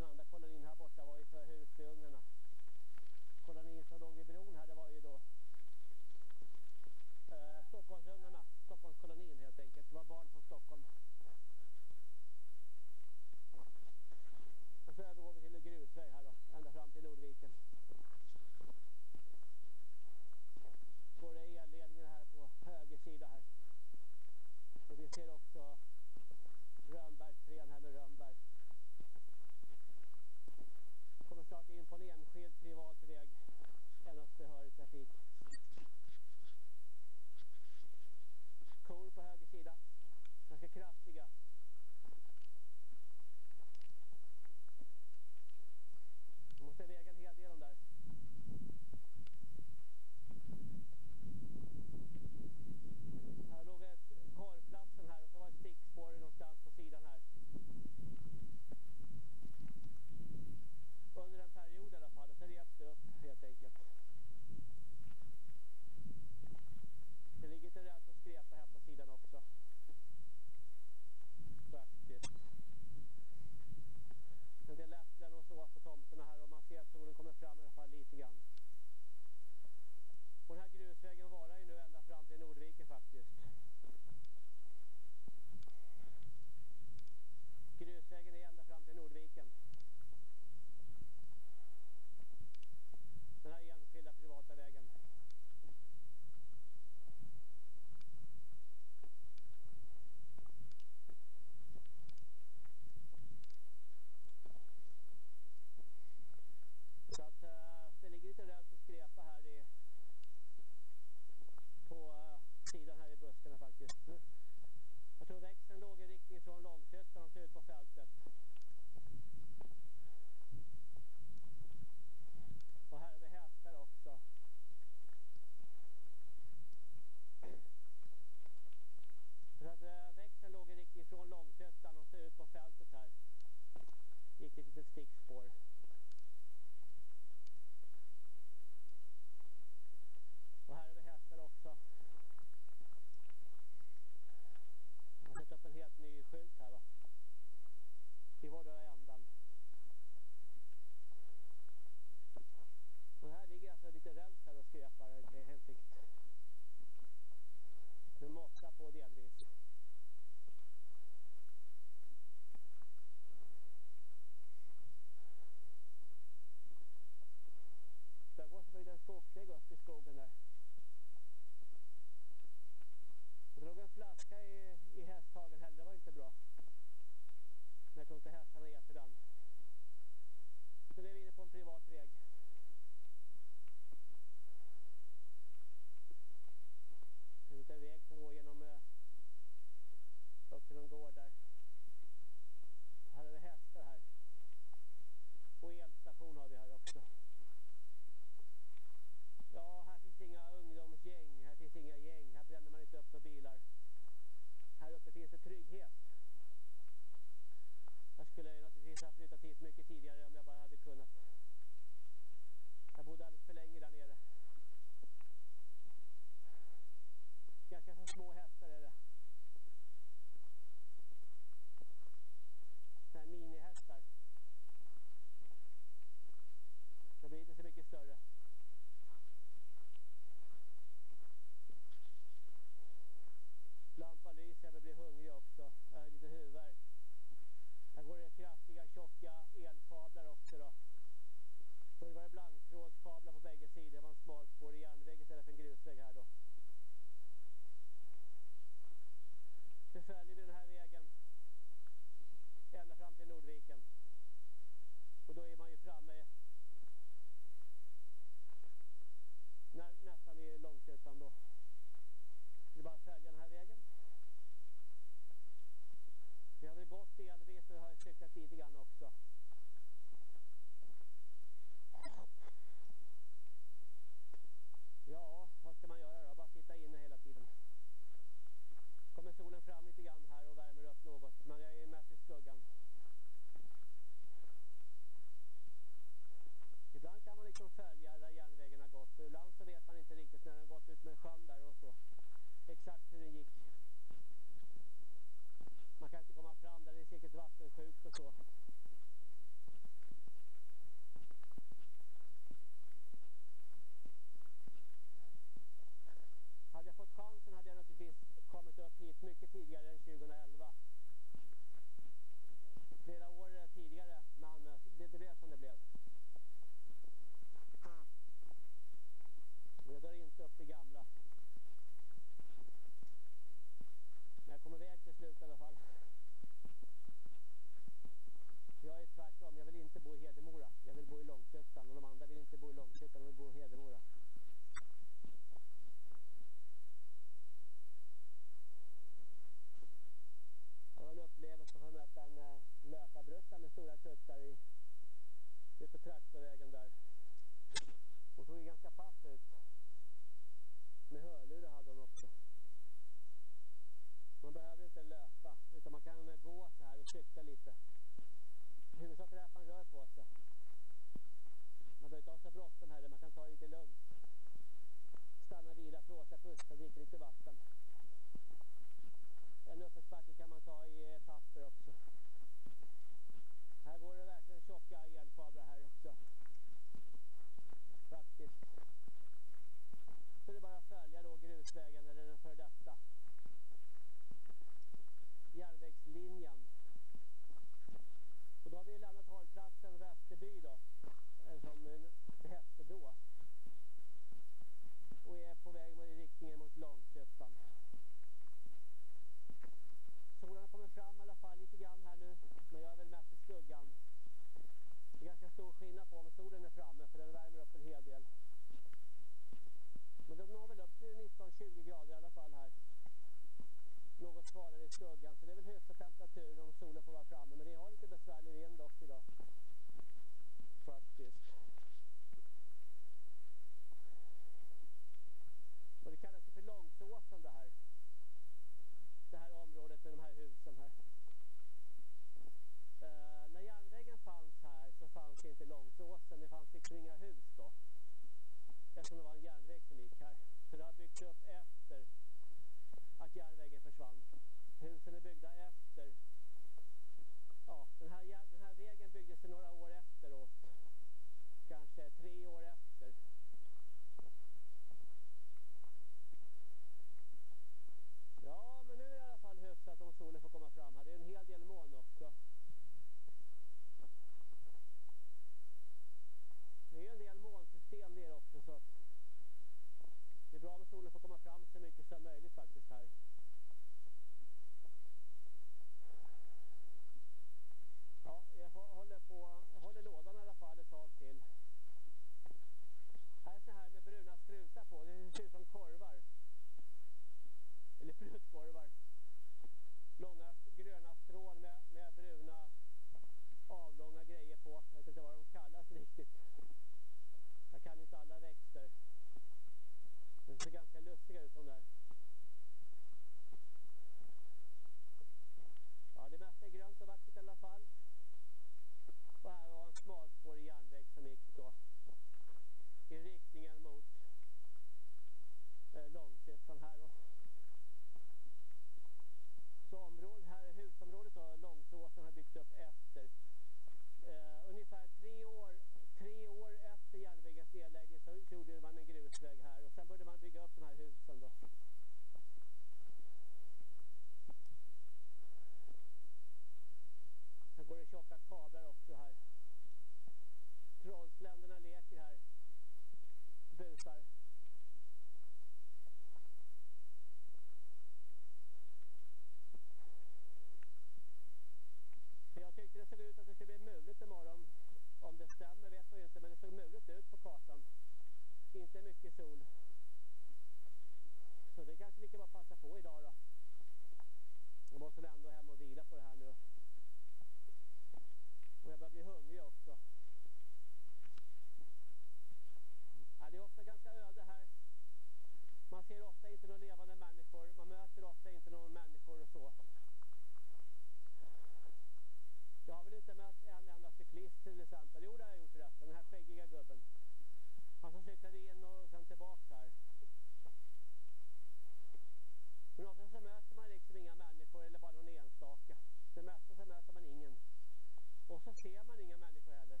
S1: Ser man inga människor heller.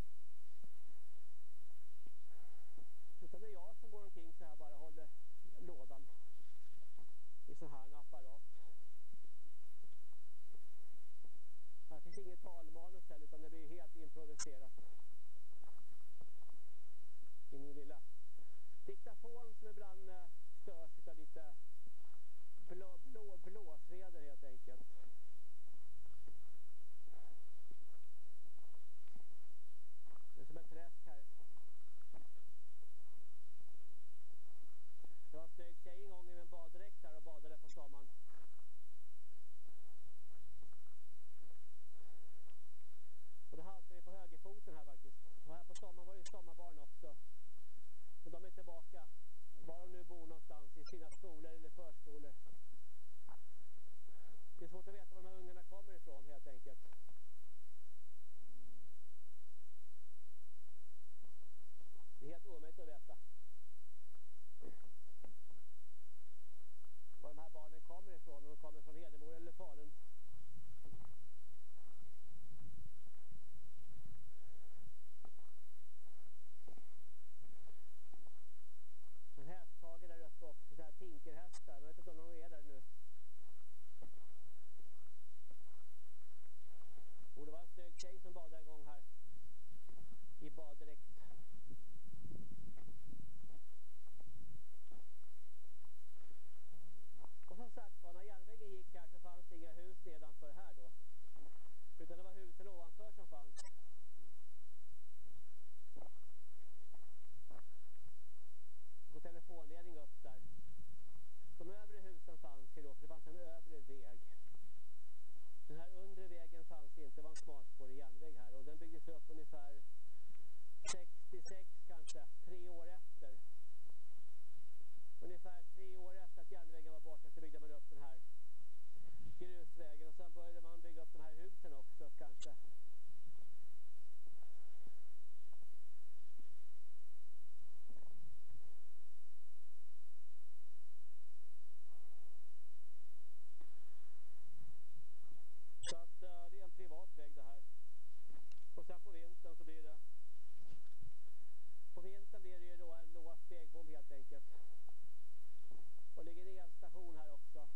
S1: Utan det är jag som går omkring så här bara håller lådan i sån här apparat. Här finns inget talmanus heller utan det blir helt improviserat. I min lilla diktafon som ibland eh, störs av lite blå, blå, blåsväder helt enkelt. Det är som ett träsk här. Det var en snygg tjej en gång i en baddräkt där och badade på sommaren. Och då haltade vi på högerfoten här faktiskt. Och här på sommaren var det sommarbarn också. Men de är tillbaka. Var de nu bor någonstans. I sina skolor eller förskolor. Det är svårt att veta var de här ungarna kommer ifrån helt enkelt. Det är helt omöjligt att veta. Var de här barnen kommer ifrån. Om de kommer från Hedemora eller Falun. En hästhage där uppe också. så här tinkerhästar. Jag vet inte om de är där nu. Och det var en snygg tjej som badade en gång här. I baddräkt. Och som sagt var, när järnvägen gick här så fanns det inga hus nedanför här då. Utan det var husen ovanför som fanns. Och telefonledning upp där. De övre husen fanns ju då, för det fanns en övre väg. Den här undre vägen fanns inte, det var en smalspårig järnväg här. Och den byggdes upp ungefär 66 kanske, tre år efter. Ungefär tre år efter att järnvägen var borta så byggde man upp den här grusvägen och sen började man bygga upp de här husen också kanske. Så att uh, det är en privat väg det här. Och sen på vintern så blir det... På vintern blir det ju då en låst vägbom helt enkelt. Och det ligger en elstation här också.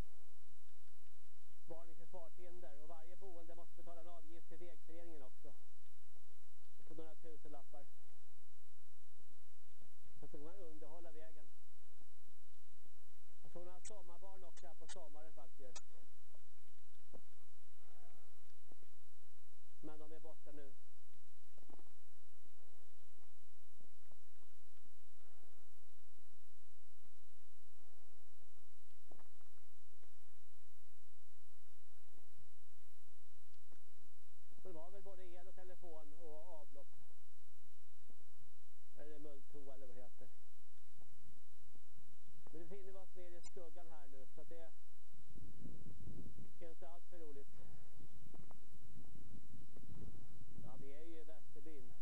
S1: Varning för farthinder. Och varje boende måste betala en avgift till vägföreningen också. På några tusen lappar. Så ska man underhålla vägen. Jag såg några sommarbarn också här på sommaren faktiskt. Men de är borta nu. i skuggan här nu. Så det är inte alltför roligt. Ja, vi är ju i Västerbyn.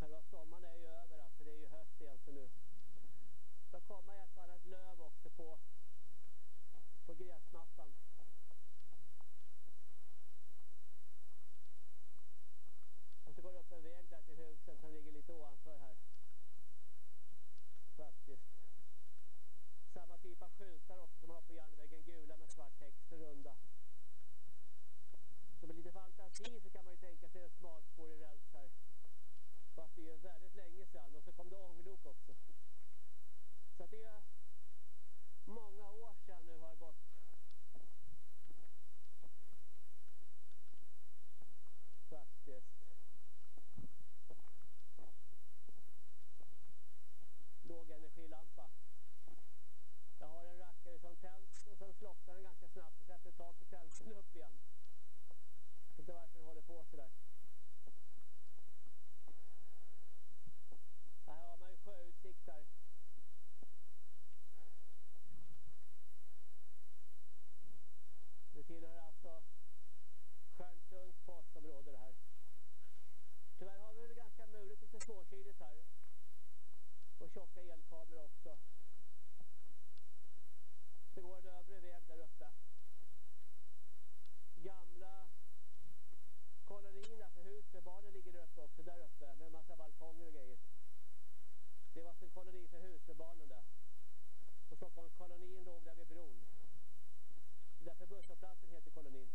S1: Själva sommaren är ju över, alltså det är ju höst egentligen nu. Det ska komma ett annat löv också på, på gräsmattan. finnas en väg där till husen som ligger lite ovanför här. Faktiskt. Samma typ av skyltar också som har på järnvägen, gula med svart text och runda. Så med lite fantasi så kan man ju tänka sig en smalspårig räls här. Fast det är ju väldigt länge sedan och så kom det ånglok också. Så det är många år sedan nu har gått. Faktiskt. Energilampa. Jag har en rackare som tänds och sen slocknar den ganska snabbt och sätter taket tänds den upp igen. Jag vet inte varför den håller på sådär. Här har man ju sjöutsikt här. Det tillhör alltså Stjärnsunds postområde det här. Tyvärr har vi väl ganska muligt lite småkyligt här. Och tjocka elkablar också. Det går en övre väg där uppe. Gamla kolonierna för hus för husbarnen ligger där uppe också, där uppe med en massa balkonger och grejer. Det var en koloni för husbarnen där. Och Stockholmskolonin låg där vid bron. Därför busshållplatsen heter kolonin.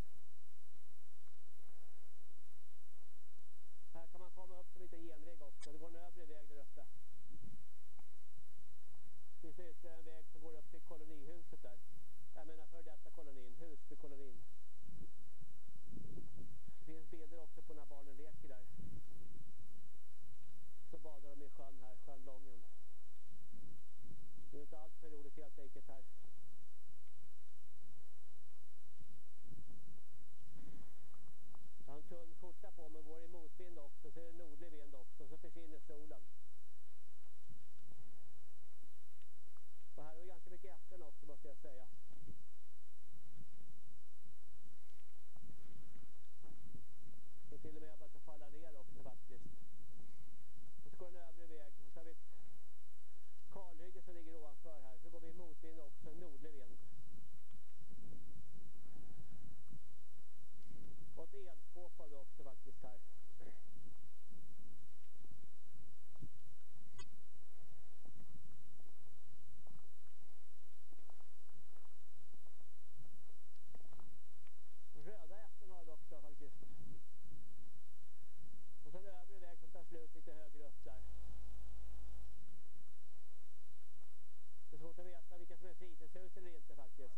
S1: Här kan man komma upp som en liten genväg också. Det går en övre väg där uppe. Det finns ytterligare en väg som går upp till kolonihuset där. Jag menar för detta kolonin, Husbykolonin. Det finns bilder också på när barnen leker där. Så badar de i sjön här, sjön Lången. Det är inte allt för roligt helt enkelt här. Jag har en tunn skjorta på mig, går i motvind också, så är det nordlig vind också, så försvinner solen. Och här är ganska mycket äpplen också måste jag säga. Som till och med har börjat falla ner också faktiskt. Och så går en övre väg och så har vi ett kalhygge som ligger ovanför här. Så går vi i motvind också, en nordlig vind. Och ett elskåp har vi också faktiskt här. Röda äpplen har vi också faktiskt. Och sen övre väg som tar slut lite högre upp där. Det är svårt med som fritidshus eller inte faktiskt.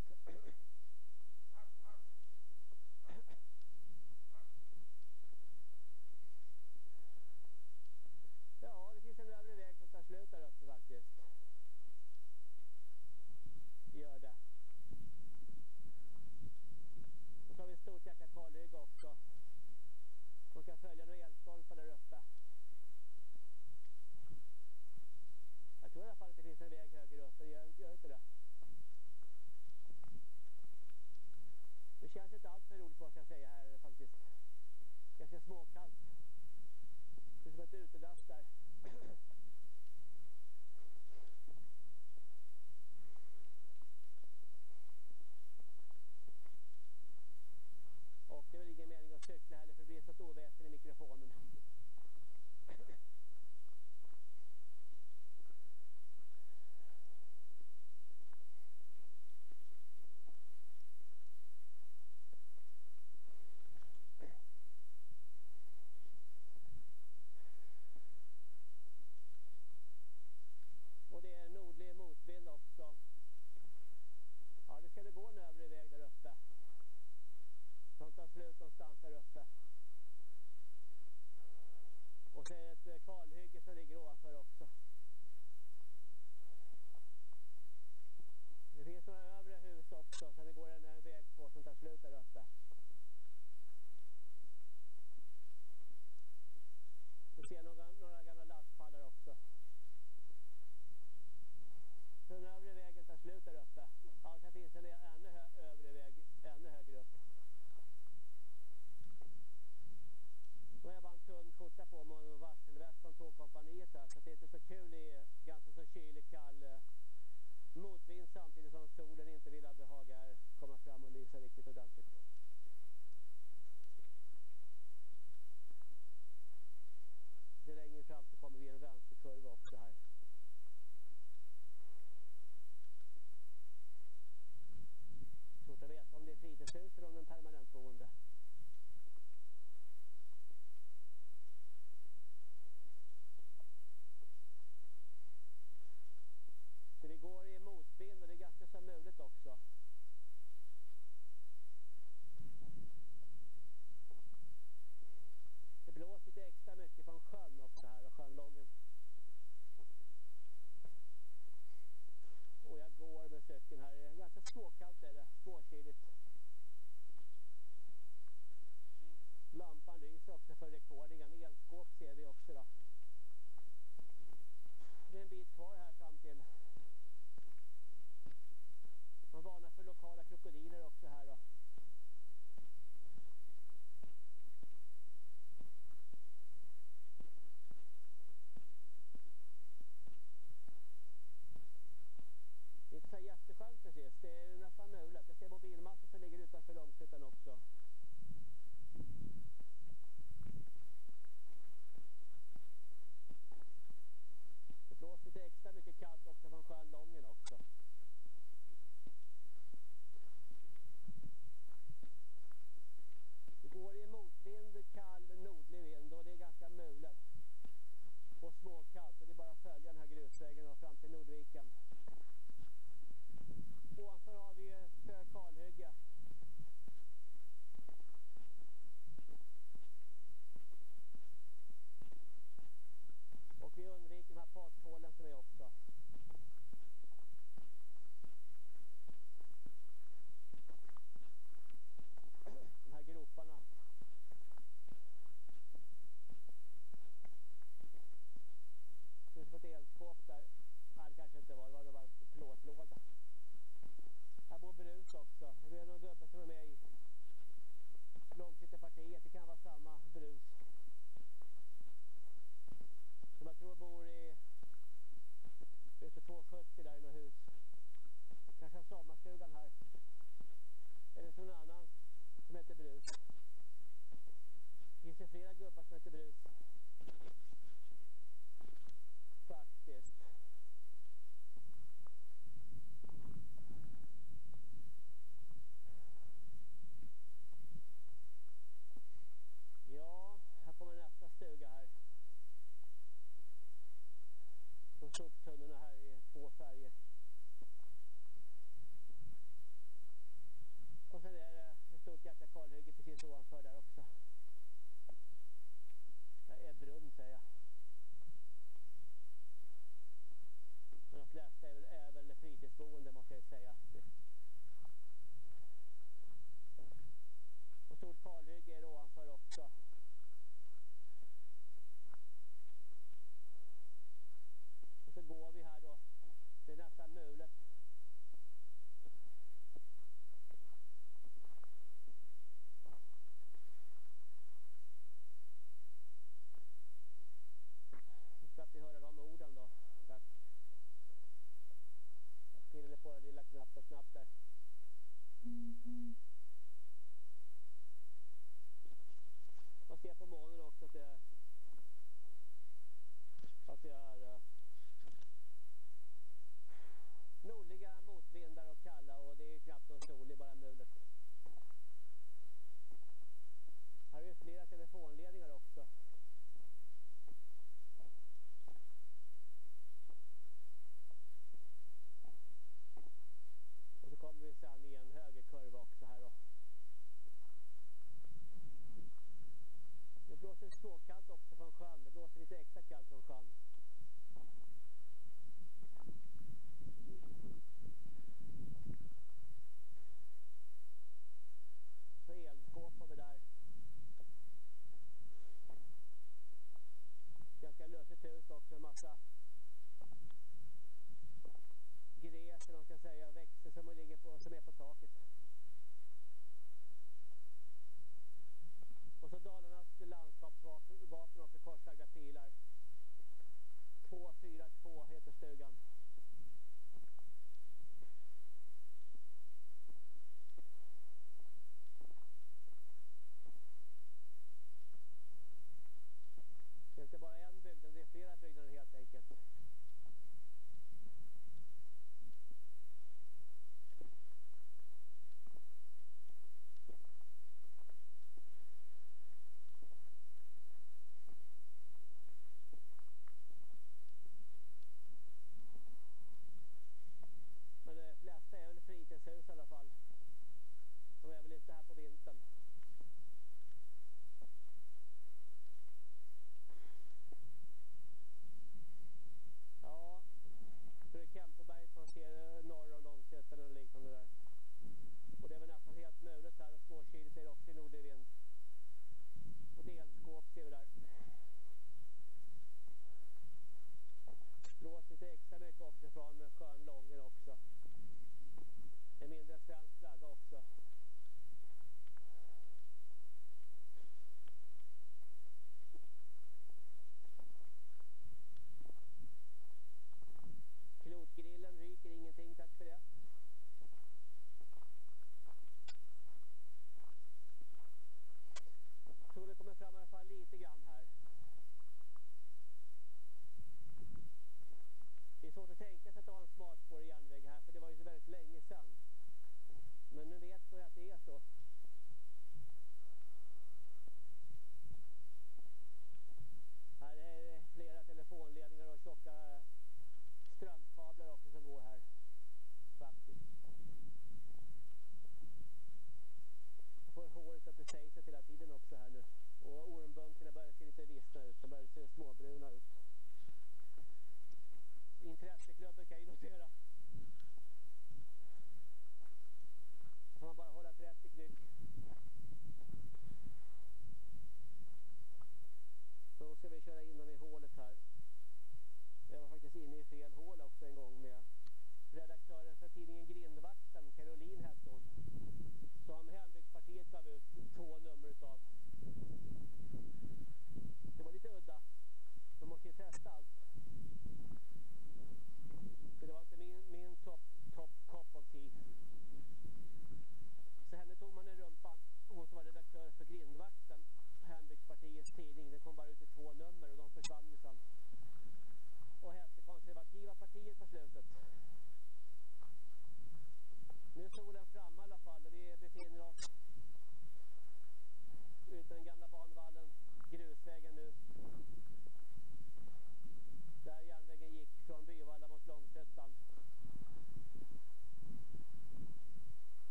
S1: Ja, det finns en övre väg som tar slut där uppe faktiskt. Gör det. Och så har vi en stort jäkla kalhygge också. Man kan följa några elstolpar där uppe. Jag tror i alla fall att det finns en väg höger upp, men gör, gör inte det. Det känns inte alls för roligt vad jag säga här faktiskt. Ganska småkallt. Det är som ett utedass där.